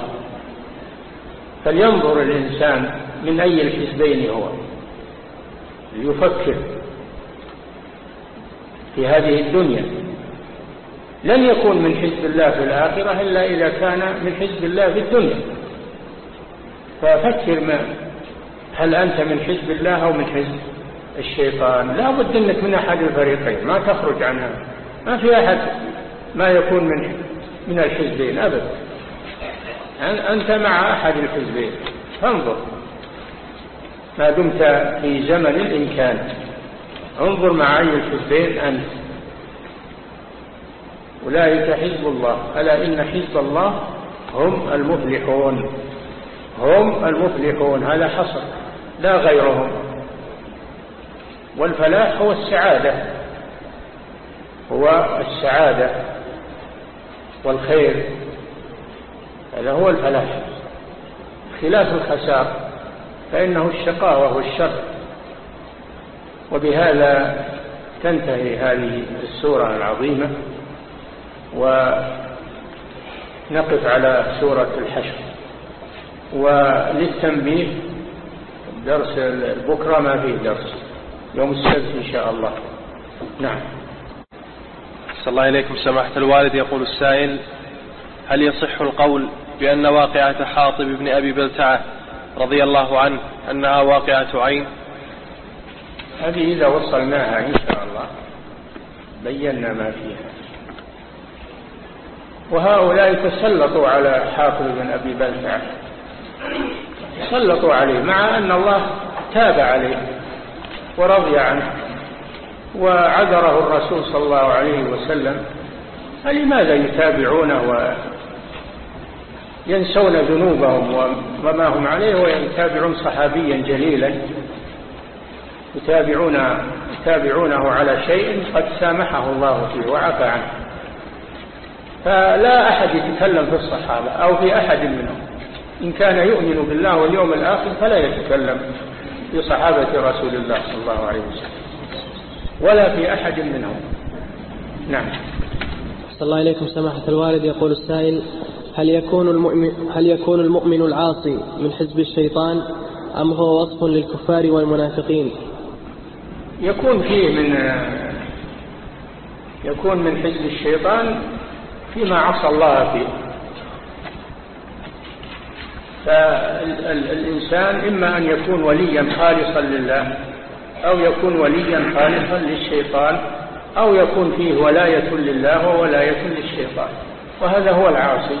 فلينظر الإنسان من أي الحزبين هو ليفكر في هذه الدنيا. لن يكون من حزب الله في الآخرة إلا إذا كان من حزب الله في الدنيا. ففكر ما هل أنت من حزب الله أو من حزب؟ الشيطان. لا بد أنك من أحد الفريقين ما تخرج عنها ما في أحد ما يكون من من الحزبين أبدا أنت مع أحد الحزبين. فانظر ما دمت في زمن الإمكان. انظر مع أي الحزبين أنت. أولئك حزب الله. ألا إن حزب الله هم المفلحون. هم المفلحون. هذا حصر. لا غيرهم. والفلاح هو السعادة. هو السعادة والخير. هذا هو الفلاح. خلاف الخسار فإنه الشقاوة والشر. وبهذا تنتهي هذه السورة العظيمة ونقف على سورة الحشر. وللتنبيه درس بكرة ما فيه درس. يوم السبت إن شاء الله. نعم. صلى الله إليكم سماحة الوالد. يقول السائل هل يصح القول بأن واقعة حاطب بن أبي بلتعة رضي الله عنه أنها واقعة عين؟ هذه إذا وصلناها إن شاء الله بينا ما فيها. وهؤلاء تسلطوا على حافظ بن أبي بلتعة. تسلطوا عليه مع أن الله تاب عليه. ورضي عنه وعذره الرسول صلى الله عليه وسلم. فلماذا يتابعونه وينسون ذنوبهم وما هم عليه ويتابعون صحابيا جليلا؟ يتابعون يتابعونه على شيء قد سامحه الله فيه وعفى عنه. فلا أحد يتكلم في الصحابة أو في أحد منهم. إن كان يؤمن بالله واليوم الآخر فلا يتكلم. في صحابة رسول الله صلى الله عليه وسلم. ولا في أحد منهم. نعم. صلى الله إليكم سماحة الوالد. يقول السائل هل يكون المؤمن هل يكون المؤمن العاصي من حزب الشيطان أم هو وصف للكفار والمنافقين؟ يكون فيه من يكون من حزب الشيطان فيما عصى الله فيه. فالإنسان إما أن يكون وليا خالصا لله أو يكون وليا خالصا للشيطان أو يكون فيه ولاية لله وولاية للشيطان. وهذا هو العاصي.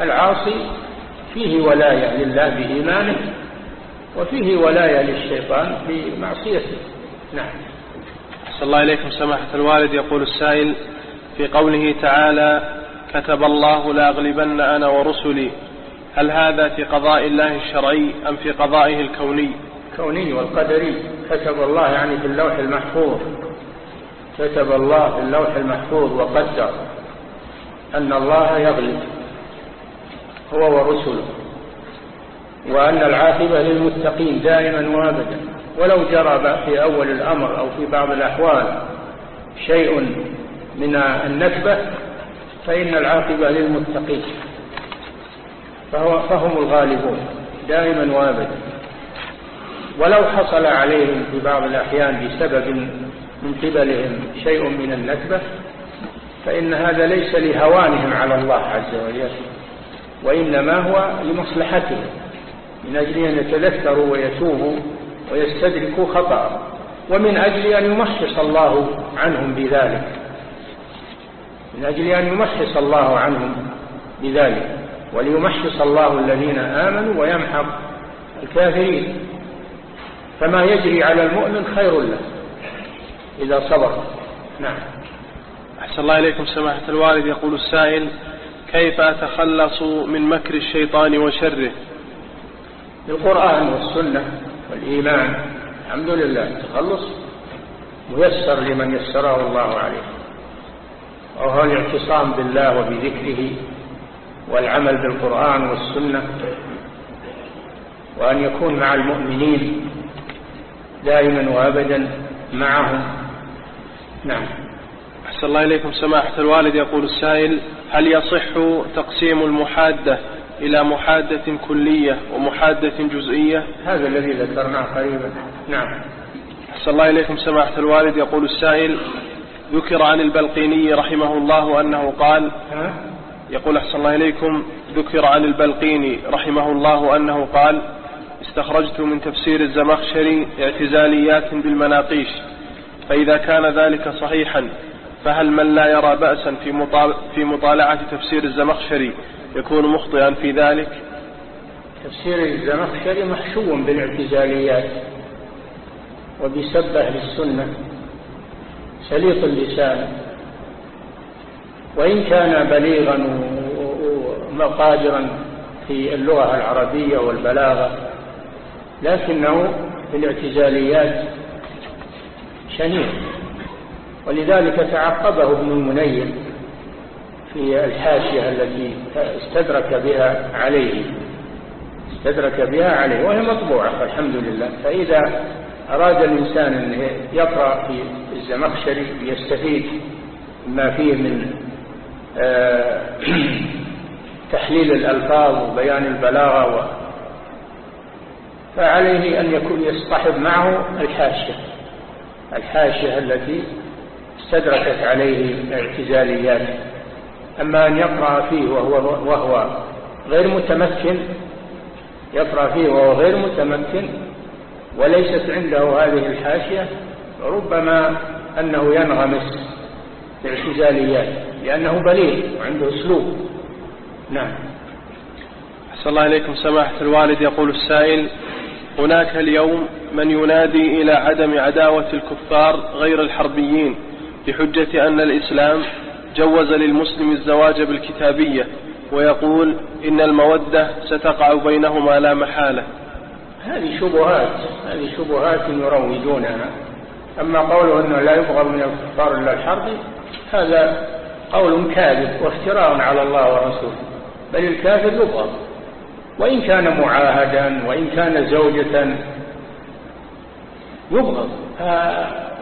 العاصي فيه ولاية لله بإيمانه وفيه ولاية للشيطان بمعصيته. نعم. صلى الله إليكم سماحة الوالد. يقول السائل في قوله تعالى كتب الله لأغلبن أنا ورسلي. هل هذا في قضاء الله الشرعي أم في قضائه الكوني؟ كوني والقدري. كتب الله يعني في اللوح المحفوظ. كتب الله في اللوح المحفوظ وقدر أن الله يغلب هو ورسله وأن العاقبة للمتقين دائما وابدا. ولو جرى في أول الأمر أو في بعض الأحوال شيء من النكبة فإن العاقبة للمتقين. فهو فهم الغالبون دائما وابدا. ولو حصل عليهم في بعض الأحيان بسبب من قبلهم شيء من النكبة فإن هذا ليس لهوانهم على الله عز وجل وإنما هو لمصلحتهم من أجل أن يتذكروا ويتوبوا ويستدركوا خطأ ومن أجل أن يمحص الله عنهم بذلك. من أجل أن يمحص الله عنهم بذلك. وليمحص الله الذين آمنوا ويمحق الكافرين. فما يجري على المؤمن خير له إذا صبر. نعم. أحسن الله إليكم. سماحة الوالد يقول السائل كيف أتخلص من مكر الشيطان وشره؟ بالقرآن والسنة والإيمان الحمد لله التخلص ميسر لمن يسره الله عليه. وهو الاعتصام بالله وبذكره والعمل بالقرآن والسنة وأن يكون مع المؤمنين دائما وأبدا معهم. نعم. أحسن الله إليكم. سماحة الوالد يقول السائل هل يصح تقسيم المحادة إلى محادة كلية ومحادة جزئية؟ هذا الذي ذكرناه قريبا. نعم. أحسن الله إليكم. سماحة الوالد يقول السائل ذكر عن البلقيني رحمه الله أنه قال يقول أحسن الله إليكم ذكر عن البلقيني رحمه الله أنه قال استخرجت من تفسير الزمخشري اعتزاليات بالمناقيش فإذا كان ذلك صحيحا فهل من لا يرى بأسا في, في مطالعة تفسير الزمخشري يكون مخطئا في ذلك؟ تفسير الزمخشري محشو بالاعتزاليات وبسبه للسنة سليط اللسان. وإن كان بليغا وقادرا في اللغة العربية والبلاغة لكنه في الاعتزاليات شنيع. ولذلك تعقبه ابن المنير في الحاشية التي استدرك بها عليه. استدرك بها عليه وهي مطبوعة الحمد لله. فإذا أراد الإنسان أن يقرأ في الزمخشري يستفيد ما فيه من تحليل الألفاظ وبيان البلاغة فعليه أن يكون يصطحب معه الحاشية الحاشية التي استدركت عليه اعتزالياته أما أن يقرأ فيه وهو, وهو غير متمكن يقرأ فيه وهو غير متمكن وليست عنده هذه الحاشية ربما أنه ينغمس باعتزاليات. لأنه بليغ وعنده أسلوب. نعم. أحسن الله إليكم. سماحة الوالد يقول السائل هناك اليوم من ينادي إلى عدم عداوة الكفار غير الحربيين بحجة أن الإسلام جوز للمسلم الزواج بالكتابية ويقول إن المودة ستقع بينهما لا محالة. هذه شبهات هذه شبهات يروجونها. أما قوله أنه لا يبغض من الكفار إلا الحرب هذا قول كاذب وافتراء على الله ورسوله بل الكافر يبغض. وإن كان معاهدا وإن كان زوجة يبغض.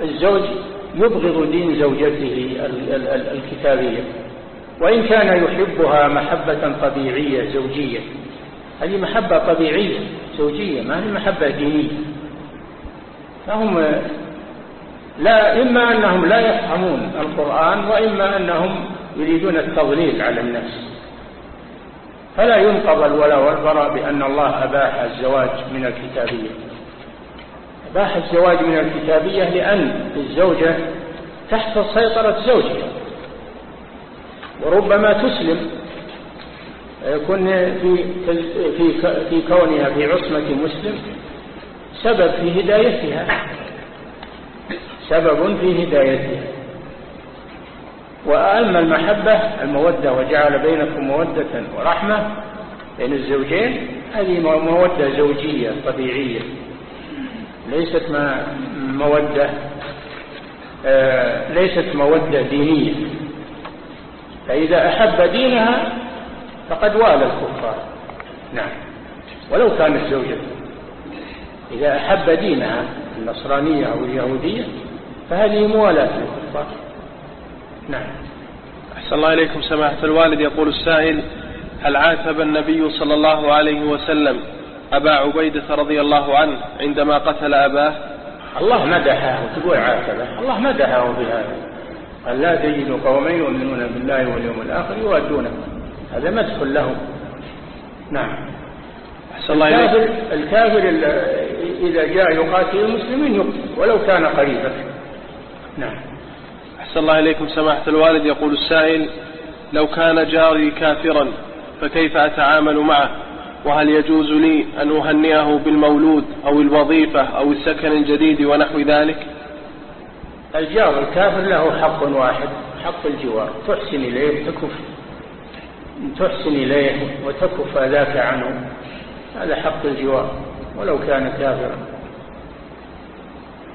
الزوج يبغض دين زوجته الكتابية. وإن كان يحبها محبة طبيعية زوجية. هذه محبة طبيعية زوجية ما هي محبة دينية. فهم لا إما أنهم لا يفهمون القرآن وإما أنهم يريدون التضليل على الناس فلا ينقض الولاء والبراء بأن الله أباح الزواج من الكتابية. أباح الزواج من الكتابية لأن الزوجة تحت سيطرة زوجها. وربما تسلم. يكون في في في كونها في عصمة مسلم سبب في هدايتها. سبب في هدايتها وأما المحبة المودة وجعل بينكم مودة ورحمة بين الزوجين هذه مودة زوجية طبيعية ليست مودة آه، ليست مودة دينية. فإذا أحب دينها فقد والى الكفار. نعم. ولو كانت زوجته إذا أحب دينها النصرانية أو اليهودية فهذه موالاة للكفار نعم. أحسن الله إليكم سماحة الوالد. يقول السائل هل عاتب النبي صلى الله عليه وسلم أبا عبيدة رضي الله عنه عندما قتل أباه؟ الله مدحه تقول عاتبه. الله مدحه بهذا. قال لا تجد قومين يؤمنون بالله واليوم الآخر يوادونه. هذا مدح لهم نعم. أحسن الله الكافر, الكافر إذا جاء يقاتل المسلمين يقتل ولو كان قريبا. نعم. أحسن الله إليكم سماحة الوالد. يقول السائل لو كان جاري كافرا فكيف أتعامل معه؟ وهل يجوز لي أن أهنئه بالمولود أو الوظيفة أو السكن الجديد ونحو ذلك؟ الجار الكافر له حق واحد حق الجوار. تحسن إليه تكف تحسن إليه وتكف ذاك عنه. هذا حق الجوار ولو كان كافرا.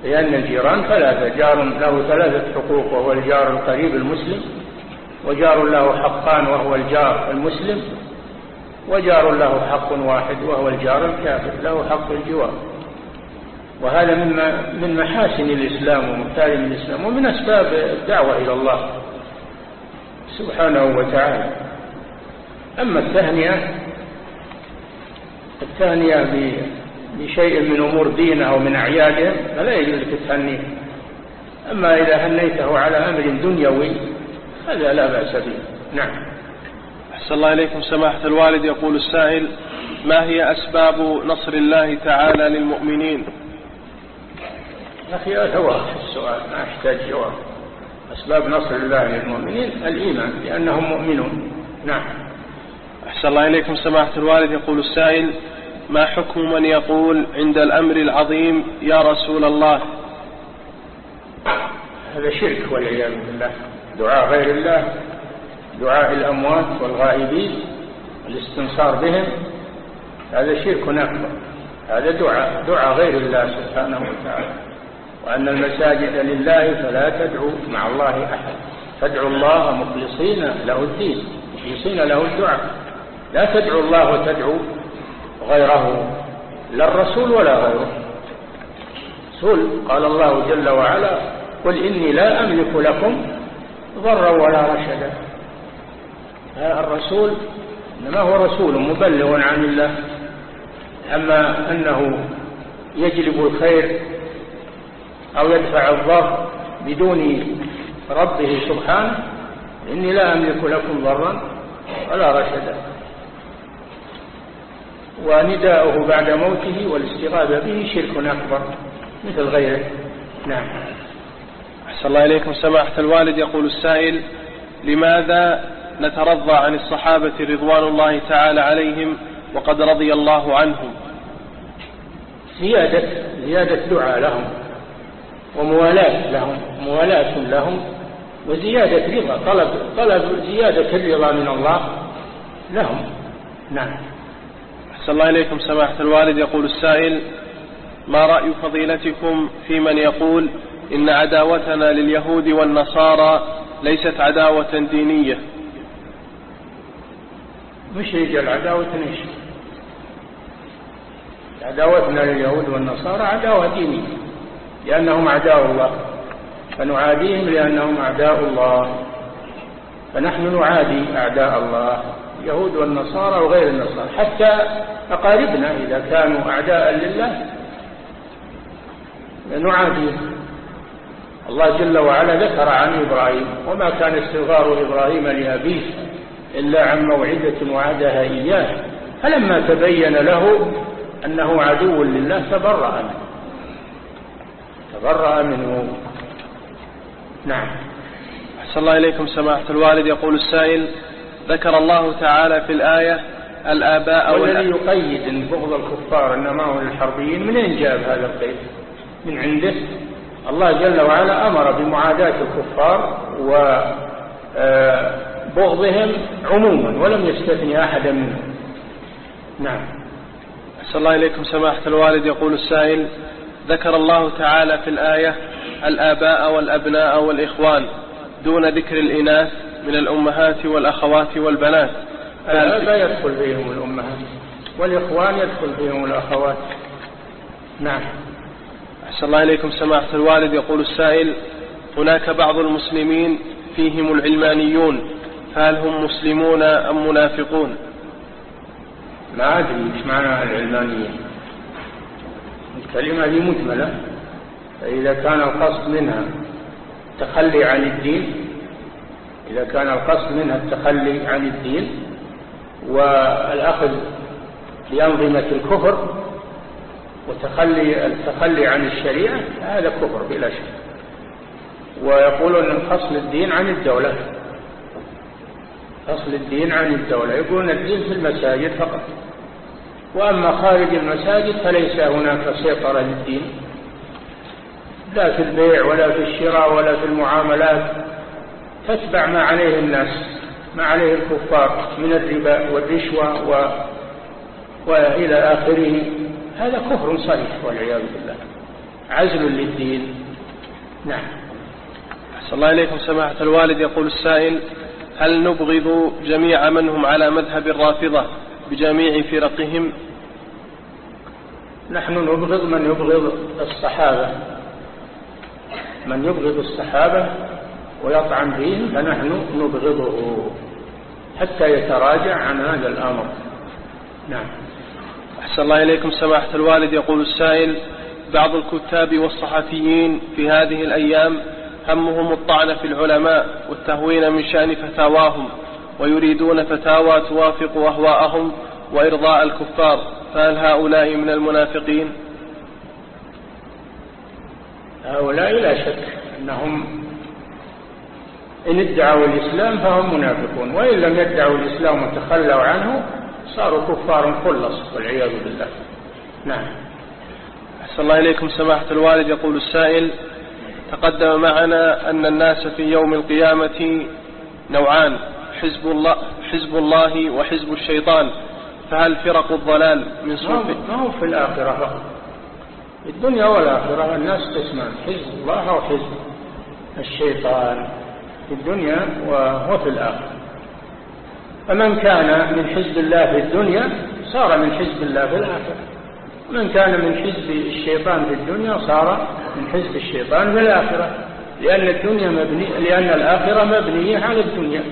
لأن الجيران ثلاثة جار له ثلاثة حقوق وهو الجار القريب المسلم وجار له حقان وهو الجار المسلم وجار له حق واحد وهو الجار الكافر له حق الجوار. وهذا مما من محاسن الإسلام ومكارم الإسلام ومن أسباب الدعوة إلى الله سبحانه وتعالى. أما التهنئة التهنئة بشيء من أمور دينه أو من أعياده فلا يجوز لك تهنيه أما إذا هنيته على أمر دنيوي هذا لا بأس به. نعم. أحسن الله إليكم. سماحة الوالد يقول السائل ما هي أسباب نصر الله تعالى للمؤمنين؟ أخي واضح السؤال؟ ما يحتاج جواب. أسباب نصر الله للمؤمنين الإيمان لأنهم مؤمنون. نعم. أحسن الله إليكم. سماحة الوالد يقول السائل ما حكم من يقول عند الأمر العظيم يا رسول الله هذا شرك والعياذ بالله. دعاء غير الله دعاء الأموات والغائبين الاستنصار بهم هذا شرك أكبر. هذا دعاء دعاء غير الله سبحانه وتعالى. وأن المساجد لله فلا تدعوا مع الله أحد. فادعوا الله مخلصين له الدين مخلصين له الدعاء. لا تدعوا الله وتدعوا غيره لا الرسول ولا غيره. رسول قال الله جل وعلا قل إني لا أملك لكم ضرا ولا رشدا. الرسول إنما هو رسول مبلغ عن الله. أما أنه يجلب الخير أو يدفع الضر بدون ربه سبحانه إني لا أملك لكم ضرا ولا رشدا. ونداؤه بعد موته والاستغاثة به شرك أكبر مثل غيره. نعم. أحسن الله إليكم. سماحة الوالد يقول السائل لماذا نترضى عن الصحابة رضوان الله تعالى عليهم وقد رضي الله عنهم؟ زيادة زيادة دعاء لهم وموالاة لهم موالاة لهم وزيادة رضا طلب طلب زيادة الرضا من الله لهم. نعم. أحسن الله إليكم سماحة الوالد. يقول السائل ما رأي فضيلتكم في من يقول إن عداوتنا لليهود والنصارى ليست عداوة دينية؟ مش رجال عداوة إيش؟ عداوتنا لليهود والنصارى عداوة دينية لأنهم أعداء الله. فنعاديهم لأنهم أعداء الله. فنحن نعادي أعداء الله. اليهود والنصارى وغير النصارى حتى أقاربنا إذا كانوا أعداء لله نعاديهم الله جل وعلا ذكر عن إبراهيم وما كان استغفار إبراهيم لأبيه إلا عن موعدة وعدها إياه. فلما تبين له أنه عدو لله تبرأ منه. تبرأ منه. نعم. أحسن الله إليكم سماحة الوالد. يقول السائل ذكر الله تعالى في الآية الآباء والذي يقيد بغض الكفار إنما هو للحربيين منين جاب هذا القيد؟ من عنده الله جل وعلا أمر بمعاداة الكفار وبغضهم عموما ولم يستثني أحدا منهم. نعم. أحسن الله إليكم سماحة الوالد يقول السائل ذكر الله تعالى في الآية الآباء والأبناء والإخوان دون ذكر الإناث من الأمهات والأخوات والبنات. الآباء يدخل فيهم الأمهات والإخوان يدخل فيهم الأخوات. نعم. أحسن الله إليكم سماحة الوالد. يقول السائل هناك بعض المسلمين فيهم العلمانيون فهل هم مسلمون أم منافقون؟ ما أدري إيش معنى العلمانية. الكلمة دي مجملة فإذا كان القصد منها التخلي عن الدين إذا كان القصد منها التخلي عن الدين والأخذ بأنظمة الكفر وتخلي التخلي عن الشريعة هذا كفر بلا شك. ويقولون فصل الدين عن الدولة. فصل الدين عن الدولة. يقولون الدين في المساجد فقط. وأما خارج المساجد فليس هناك سيطرة للدين. لا في البيع ولا في الشراء ولا في المعاملات. تتبع ما عليه الناس ما عليه الكفار من الربا والرشوة و... وإلى آخره. هذا كفر صريح والعياذ بالله. عزل للدين. نعم. أحسن الله إليكم. سماحة الوالد يقول السائل هل نبغض جميع من هم على مذهب الرافضة بجميع فرقهم؟ نحن نبغض من يبغض الصحابة. من يبغض الصحابة ويطعن فيهم فنحن نبغضه حتى يتراجع عن هذا الأمر. نعم. أحسن الله إليكم سماحة الوالد. يقول السائل بعض الكتاب والصحفيين في هذه الأيام همهم الطعن في العلماء والتهوين من شأن فتاواهم ويريدون فتاوى توافق أهواءهم وإرضاء الكفار. فهل هؤلاء من المنافقين؟ هؤلاء لا شك أنهم إن ادعوا الإسلام فهم منافقون وإن لم يدعوا الإسلام وتخلوا عنه صاروا كفار خلص والعياذ بالله. نعم. أحسن الله إليكم سماحة الوالد. يقول السائل تقدم معنا أن الناس في يوم القيامة نوعان حزب الله, حزب الله وحزب الشيطان. فهل فرق الضلال من صوفه ما هو في الآخرة الدنيا والآخرة الناس قسمان حزب الله وحزب الشيطان. في الدنيا وفي الآخرة. فمن كان من حزب الله في الدنيا صار من حزب الله في الآخرة. من كان من حزب الشيطان في الدنيا صار من حزب الشيطان في الآخرة. لأن الدنيا مبني لأن الآخرة مبنية على الدنيا.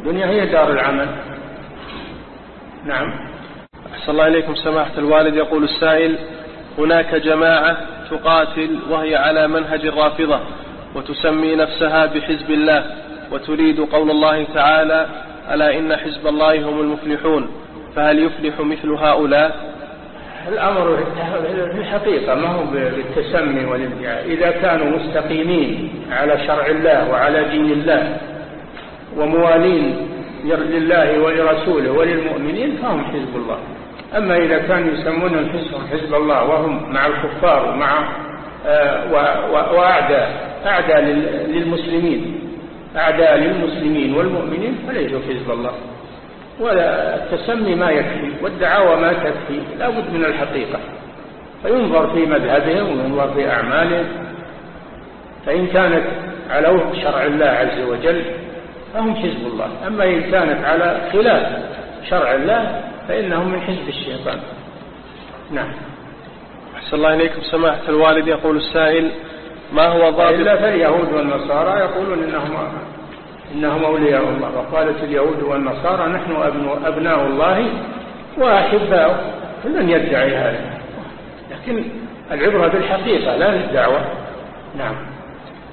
الدنيا هي دار العمل. نعم. أحسن الله إليكم سماحة الوالد. يقول السائل هناك جماعة تقاتل وهي على منهج الرافضة. وتسمي نفسها بحزب الله وتريد قول الله تعالى ألا إن حزب الله هم المفلحون؟ فهل يفلح مثل هؤلاء؟ الأمر في الحقيقة ما هو بالتسمي والادعاء. إذا كانوا مستقيمين على شرع الله وعلى دين الله وموالين لله ولرسوله وللمؤمنين فهم حزب الله. أما إذا كانوا يسمون انفسهم حزب الله وهم مع الكفار ومع وأعداء أعداء للمسلمين أعداء للمسلمين والمؤمنين فليسوا حزب الله. ولا التسمي ما يكفي والدعاوى ما تكفي لا بد من الحقيقة. فينظر في مذهبهم وينظر في أعمالهم. فإن كانت على وفق شرع الله عز وجل فهم حزب الله. أما إن كانت على خلاف شرع الله فإنهم من حزب الشيطان. نعم. أحسن الله إليكم. سماحة الوالد يقول السائل ما هو ضابط؟ إلا فاليهود والنصارى يقولون إنهم إنهم أولياء الله. وقالت اليهود والنصارى نحن أبناء الله وأحباؤه. كل يدعي هذا. لكن العبرة بالحقيقة لا بالدعوة نعم.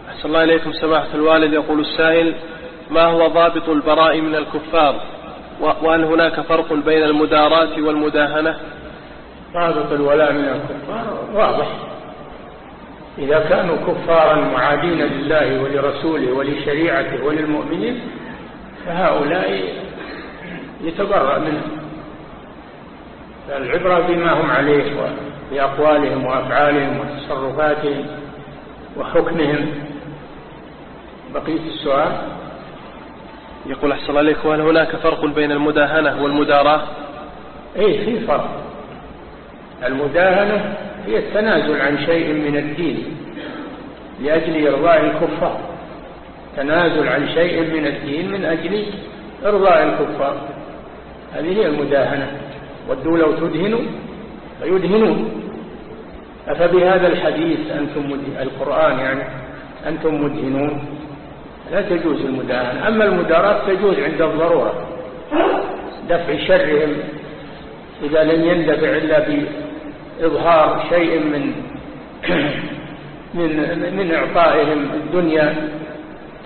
أحسن الله إليكم. سماحة الوالد يقول السائل ما هو ضابط البراء من الكفار؟ وهل هناك فرق بين المداراة والمداهنة؟ ضابط الولاء من الكفار واضح. إذا كانوا كفارا معادين لله ولرسوله ولشريعته وللمؤمنين فهؤلاء يتبرأ منهم العبرة بما هم عليه بأقوالهم وأفعالهم وتصرفاتهم وحكمهم. بقية السؤال. يقول أحسن عليك وهل هناك فرق بين المداهنة والمداراة؟ إيه في فرق. المداهنة هي التنازل عن شيء من الدين لأجل إرضاء الكفار. تنازل عن شيء من الدين من أجل إرضاء الكفار. هذه هي المداهنة. ودوا لو تدهنوا فيدهنون. أفبهذا الحديث أنتم القرآن يعني أنتم مدهنون؟ لا تجوز المداهنة. أما المداراة تجوز عند الضرورة. دفع شرهم إذا لم يندفع إلا بإظهار شيء من من من إعطائهم الدنيا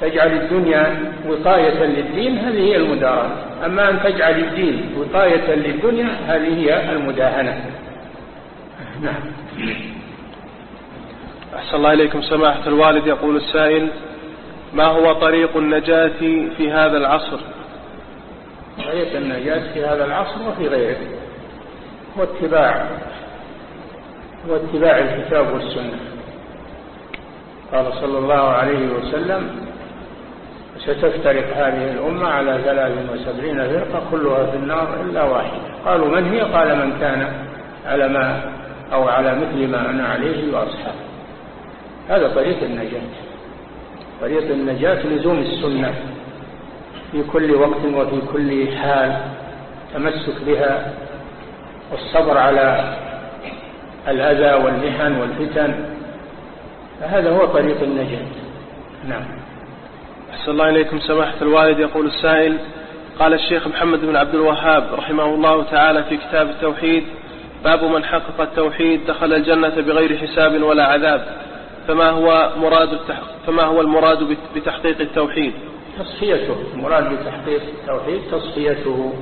تجعل الدنيا وقاية للدين هذه هي المداراة. أما أن تجعل الدين وقاية للدنيا هذه هي المداهنة. نعم. أحسن الله إليكم. سماحة الوالد يقول السائل ما هو طريق النجاة في هذا العصر؟ طريق النجاة في هذا العصر وفي غيره هو اتباع هو اتباع الكتاب والسنة. قال صلى الله عليه وسلم ستفترق هذه الأمة على ثلاث وسبعين فرقة كلها في النار إلا واحدة. قالوا من هي؟ قال من كان على ما أو على مثل ما أنا عليه وأصحابه. هذا طريق النجاة. طريق النجاة لزوم السنة. في كل وقت وفي كل حال تمسك بها والصبر على الأذى والمحن والفتن فهذا هو طريق النجاة. نعم. أحسن الله إليكم. سماحة الوالد يقول السائل قال الشيخ محمد بن عبد الوهاب رحمه الله تعالى في كتاب التوحيد باب من حقق التوحيد دخل الجنة بغير حساب ولا عذاب فما هو مراد فما هو المراد بتحقيق التوحيد؟ تصفيته. المراد بتحقيق التوحيد تصفيته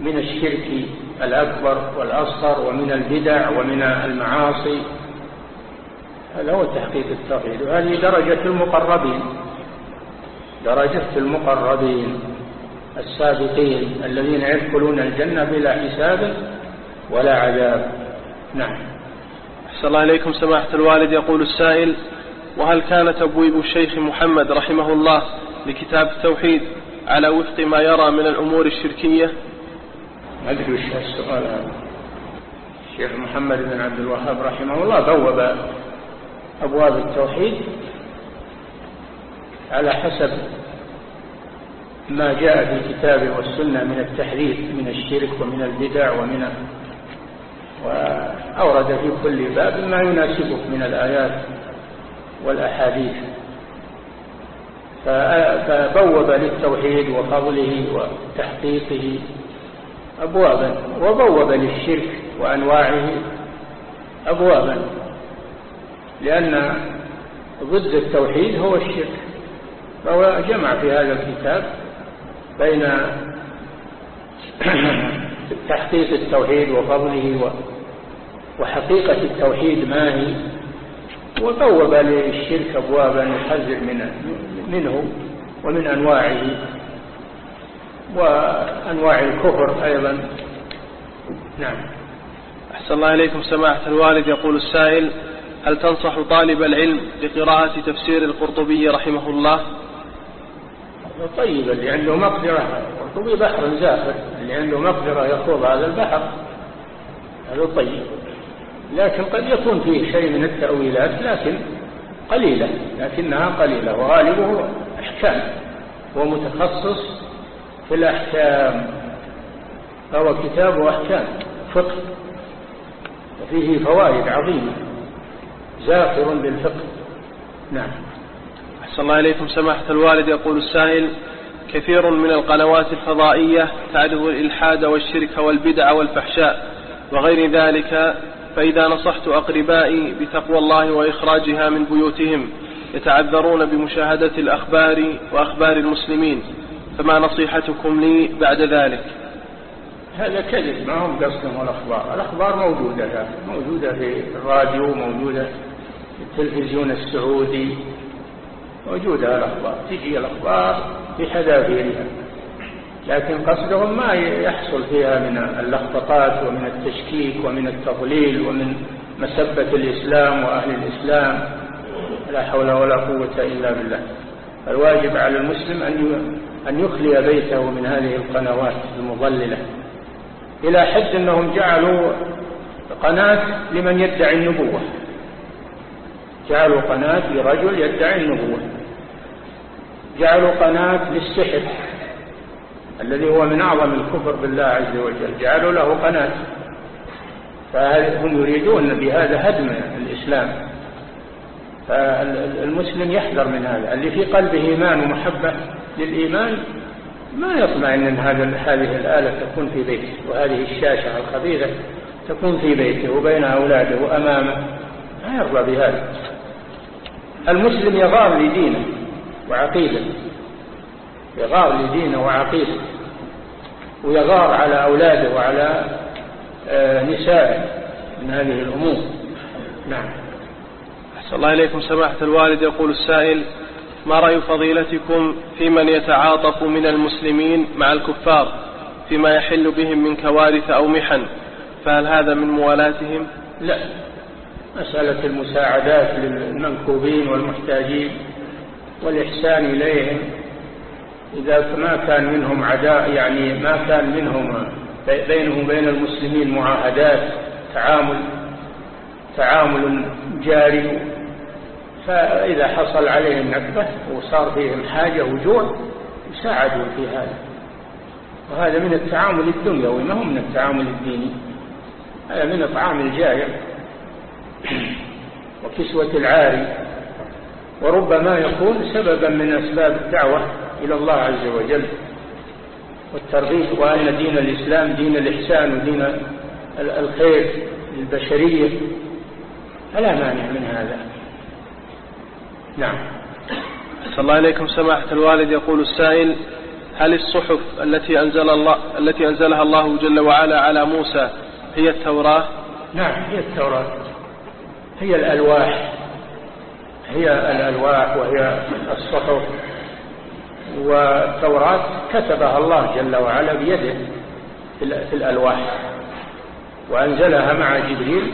من الشرك الأكبر والأصغر ومن البدع ومن المعاصي. هذا هو تحقيق التوحيد. وهذه درجة المقربين. درجة المقربين السابقين الذين يدخلون الجنة بلا حساب ولا عذاب. نعم. أحسن الله إليكم سماحة الوالد. يقول السائل وهل كان تبويب الشيخ محمد رحمه الله لكتاب التوحيد على وفق ما يرى من الأمور الشركية؟ ما أدري وش السؤال هذا. الشيخ محمد بن عبد الوهاب رحمه الله بوب أبواب التوحيد على حسب ما جاء في الكتاب والسنة من التحذير من الشرك ومن البدع ومن وأورد في كل باب ما يناسبه من الآيات والأحاديث. فبوب للتوحيد وفضله وتحقيقه أبوابا وبوب للشرك وأنواعه أبوابا لأن ضد التوحيد هو الشرك. فهو جمع في هذا الكتاب بين تحقيق التوحيد وفضله وحقيقة التوحيد ما هي؟ وبوب للشرك أبوابا يحذر من منه ومن أنواعه. وأنواع الكفر أيضا. نعم. أحسن الله إليكم سماحة الوالد. يقول السائل هل تنصح طالب العلم بقراءة تفسير القرطبي رحمه الله؟ طيب اللي عنده مقدرة. القرطبي بحر زاخر اللي عنده مقدرة يخوض هذا البحر. هذا طيب. لكن قد يكون فيه شيء من التأويلات لكن قليلة لكنها قليلة وغالبه أحكام هو متخصص في الأحكام. فهو كتاب أحكام فقه. وفيه فوائد عظيمة. زاخر بالفقه. نعم. أحسن الله إليكم. سماحة الوالد يقول السائل كثير من القنوات الفضائية تعرض الإلحاد والشرك والبدع والفحشاء وغير ذلك فإذا نصحت أقربائي بتقوى الله وإخراجها من بيوتهم يتعذرون بمشاهدة الأخبار وأخبار المسلمين. فما نصيحتكم لي بعد ذلك؟ هذا كذب ما هم قصدهم الأخبار الأخبار موجودة موجودة في الراديو موجودة التلفزيون السعودي موجودة الأخبار تجي الأخبار بحذافيرها لكن قصدهم ما يحصل فيها من اللخبطات ومن التشكيك ومن التضليل ومن مسبة الإسلام وأهل الإسلام. لا حول ولا قوة إلا بالله. الواجب على المسلم أن يخلي بيته من هذه القنوات المضللة. إلى حد أنهم جعلوا قناة لمن يدعي النبوة. جعلوا قناة لرجل يدعي النبوة. جعلوا قناة للسحر الذي هو من أعظم الكفر بالله عز وجل. جعلوا له قناة. فهم يريدون بهذا هدم الإسلام. فالمسلم يحذر من هذا. اللي في قلبه إيمان ومحبة للإيمان ما يطمئن أن هذه الآلة تكون في بيته وهذه الشاشة الخبيثة تكون في بيته وبين أولاده وأمامه. ما يرضى بهذا. المسلم يغار لدينه وعقيدته يغار لدينه وعقيدته ويغار على أولاده وعلى آه، نسائه من هذه الأمور. نعم. أحسن الله إليكم سماحة الوالد. يقول السائل ما رأي فضيلتكم في من يتعاطف من المسلمين مع الكفار فيما يحل بهم من كوارث أو محن؟ فهل هذا من موالاتهم؟ لا. مسألة المساعدات للمنكوبين والمحتاجين والإحسان إليهم. إذا ما كان منهم عداء يعني ما كان منهم بينهم وبين المسلمين معاهدات تعامل تعامل جاري فإذا حصل عليهم نكبة وصار فيهم حاجة وجوع يساعدوا في هذا. وهذا من التعامل الدنيوي ما هو من التعامل الديني؟ هذا من إطعام الجائع وكسوة العاري. وربما يكون سببا من أسباب الدعوة إلى الله عز وجل والترغيب وأن دين الإسلام دين الإحسان ودين الخير للبشرية. فلا مانع من هذا. نعم. صلى الله عليكم سماحة الوالد. يقول السائل هل الصحف التي أنزل الله التي أنزلها الله جل وعلا على موسى هي التوراة؟ نعم هي التوراة. هي الألواح. هي الألواح وهي الصحف. والتوراة كتبها الله جل وعلا بيده في الألواح. وأنزلها مع جبريل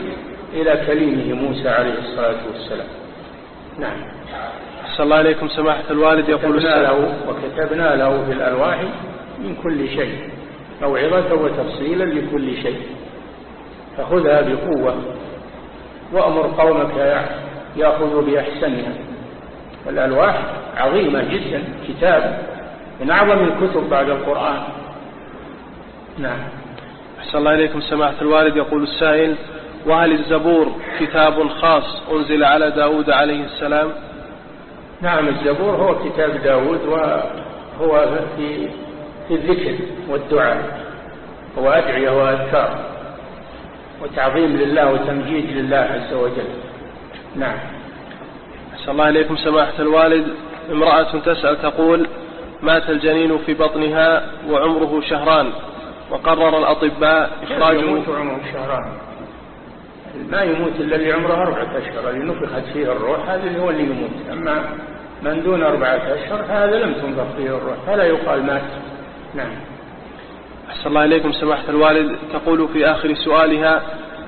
إلى كليمه موسى عليه الصلاة والسلام. نعم. صلى الله عليكم سماحة الوالد يقول له وكتبنا له في الألواح من كل شيء موعظة وتفصيلا لكل شيء. فخذها بقوة وأمر قومك يأخذوا بأحسنها. والألواح عظيمة جدا كتاب من أعظم الكتب بعد القرآن. نعم. أحسن الله إليكم سماحة الوالد يقول السائل وهل الزبور كتاب خاص أنزل على داود عليه السلام؟ نعم الزبور هو كتاب داود وهو في, في الذكر والدعاء هو أدعية وأذكار وتعظيم لله وتمجيد لله عز وجل. نعم. أحسن الله إليكم سماحة الوالد. امرأة تسأل تقول مات الجنين في بطنها وعمره شهران وقرر الأطباء إخراجه يموت عمره شهران. ما يموت إلا اللي عمره أربعة أشهر اللي نفخت فيه الروح هذا هو اللي يموت. أما من دون أربعة أشهر هذا لم تنفخ فيه الروح فلا يقال مات. نعم. أحسن الله إليكم سماحة الوالد. تقول في آخر سؤالها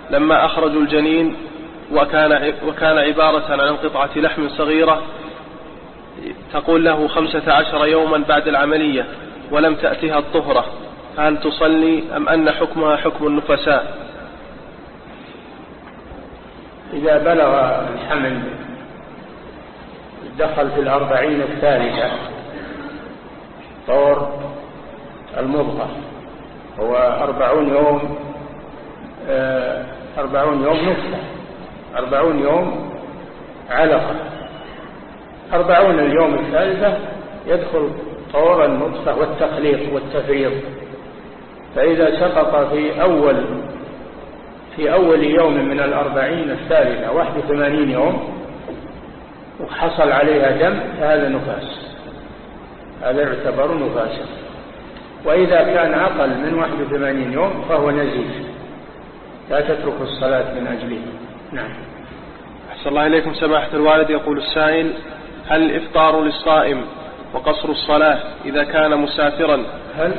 لما أخرجوا الجنين وكان, وكان عبارة عن قطعة لحم صغيرة تقول له خمسة عشر يوما بعد العملية ولم تأتها الطهرة هل تصلي أم أن حكمها حكم النفساء؟ إذا بلغ الحمل دخل في الأربعين الثالثة. طور المضغة. هو أربعون يوم آه، أربعون يوم نفسه أربعون يوم علقة. أربعون اليوم الثالثة يدخل طور النطفة والتخليق والتفريض فإذا سقط في أول في أول يوم من الأربعين الثالثة واحد وثمانين يوم وحصل عليها دم فهذا نفاس. هذا يعتبر نفاسا. وإذا كان أقل من واحد وثمانين يوم فهو نزيف. لا تترك الصلاة من أجله. نعم. أحسن الله إليكم سماحة الوالد. يقول السائل هل الإفطار للصائم وقصر الصلاة إذا كان مسافرا؟ هل؟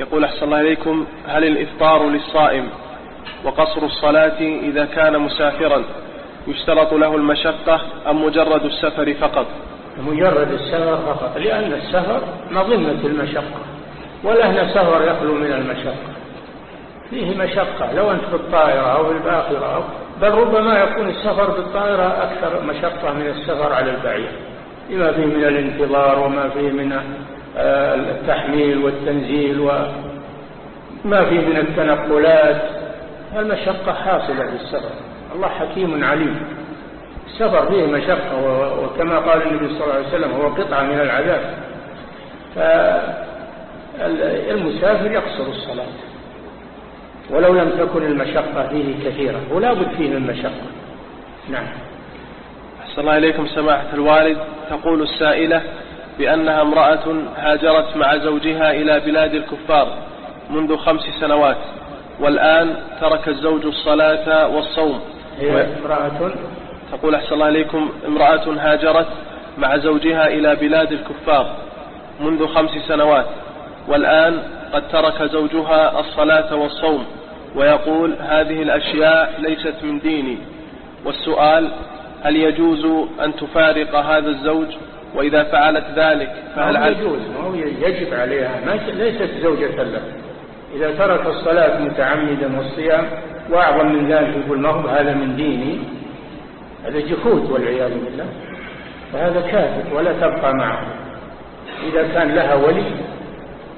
يقول أحسن الله إليكم هل الإفطار للصائم وقصر الصلاة إذا كان مسافرا؟ يشترط له المشقة أم مجرد السفر فقط؟ مجرد السفر فقط لأن السفر مظنة المشقة ولا هنا سفر يخلو من المشقة. فيه مشقة لو أنت في الطائرة أو في الباخرة أو بل ربما يكون السفر بالطائرة أكثر مشقة من السفر على البعير. لما فيه من الانتظار وما فيه من آه، التحميل والتنزيل وما فيه من التنقلات المشقة حاصلة في السفر. الله حكيم عليم. السفر فيه مشقة وكما قال النبي صلى الله عليه وسلم هو قطعة من العذاب. فالمسافر يقصر الصلاة. ولو لم تكن المشقة فيه كثيرة ولا بد فيه من مشقة. نعم. أحسن الله إليكم سماحة الوالد. تقول السائلة بأنها امرأة هاجرت مع زوجها إلى بلاد الكفار منذ خمس سنوات والآن ترك الزوج الصلاة والصوم. هي امرأة تقول أحسن الله إليكم امرأة هاجرت مع زوجها إلى بلاد الكفار منذ خمس سنوات والآن قد ترك زوجها الصلاة والصوم ويقول هذه الأشياء ليست من ديني. والسؤال هل يجوز أن تفارق هذا الزوج؟ وإذا فعلت ذلك فهل يجوز يجب عليها ما ليست زوجة له. إذا ترك الصلاة متعمدا والصيام وأعظم من ذلك يقول ما هو هذا من ديني؟ هذا جحود والعياذ بالله. فهذا كافر ولا تبقى معه. إذا كان لها ولي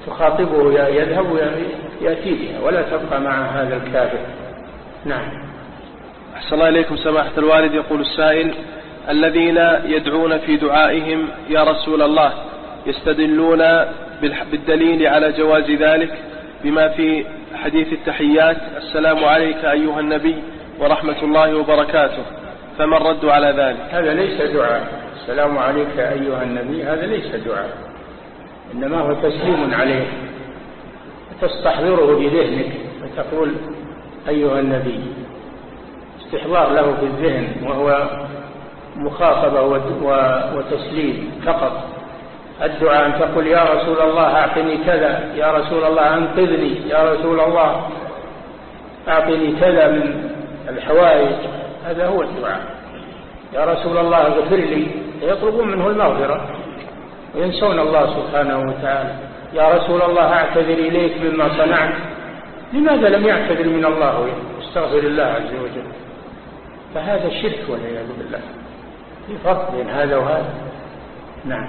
تخاطبه يذهب ويأتي بها ولا تبقى مع هذا الكافر. نعم. أحسن الله إليكم سماحة الوالد. يقول السائل الذين يدعون في دعائهم يا رسول الله يستدلون بالدليل على جواز ذلك؟ بما في حديث التحيات السلام عليك أيها النبي ورحمة الله وبركاته. فما الرد على ذلك؟ هذا ليس دعاء. السلام عليك أيها النبي هذا ليس دعاء. إنما هو تسليم عليه. تستحضره بذهنك فتقول أيها النبي. استحضار له في الذهن وهو مخاطبة وتسليم فقط. الدعاء أن تقول يا رسول الله أعطني كذا يا رسول الله أنقذني يا رسول الله أعطني كذا من الحوائج. هذا هو الدعاء. يا رسول الله اغفر لي. يطلبون منه المغفرة وينسون الله سبحانه وتعالى. يا رسول الله أعتذر إليك مما صنعت. لماذا لم يعتذر من الله؟ ويستغفر الله عز وجل. فهذا شرك والعياذ بالله. في فرق بين هذا وهذا. نعم.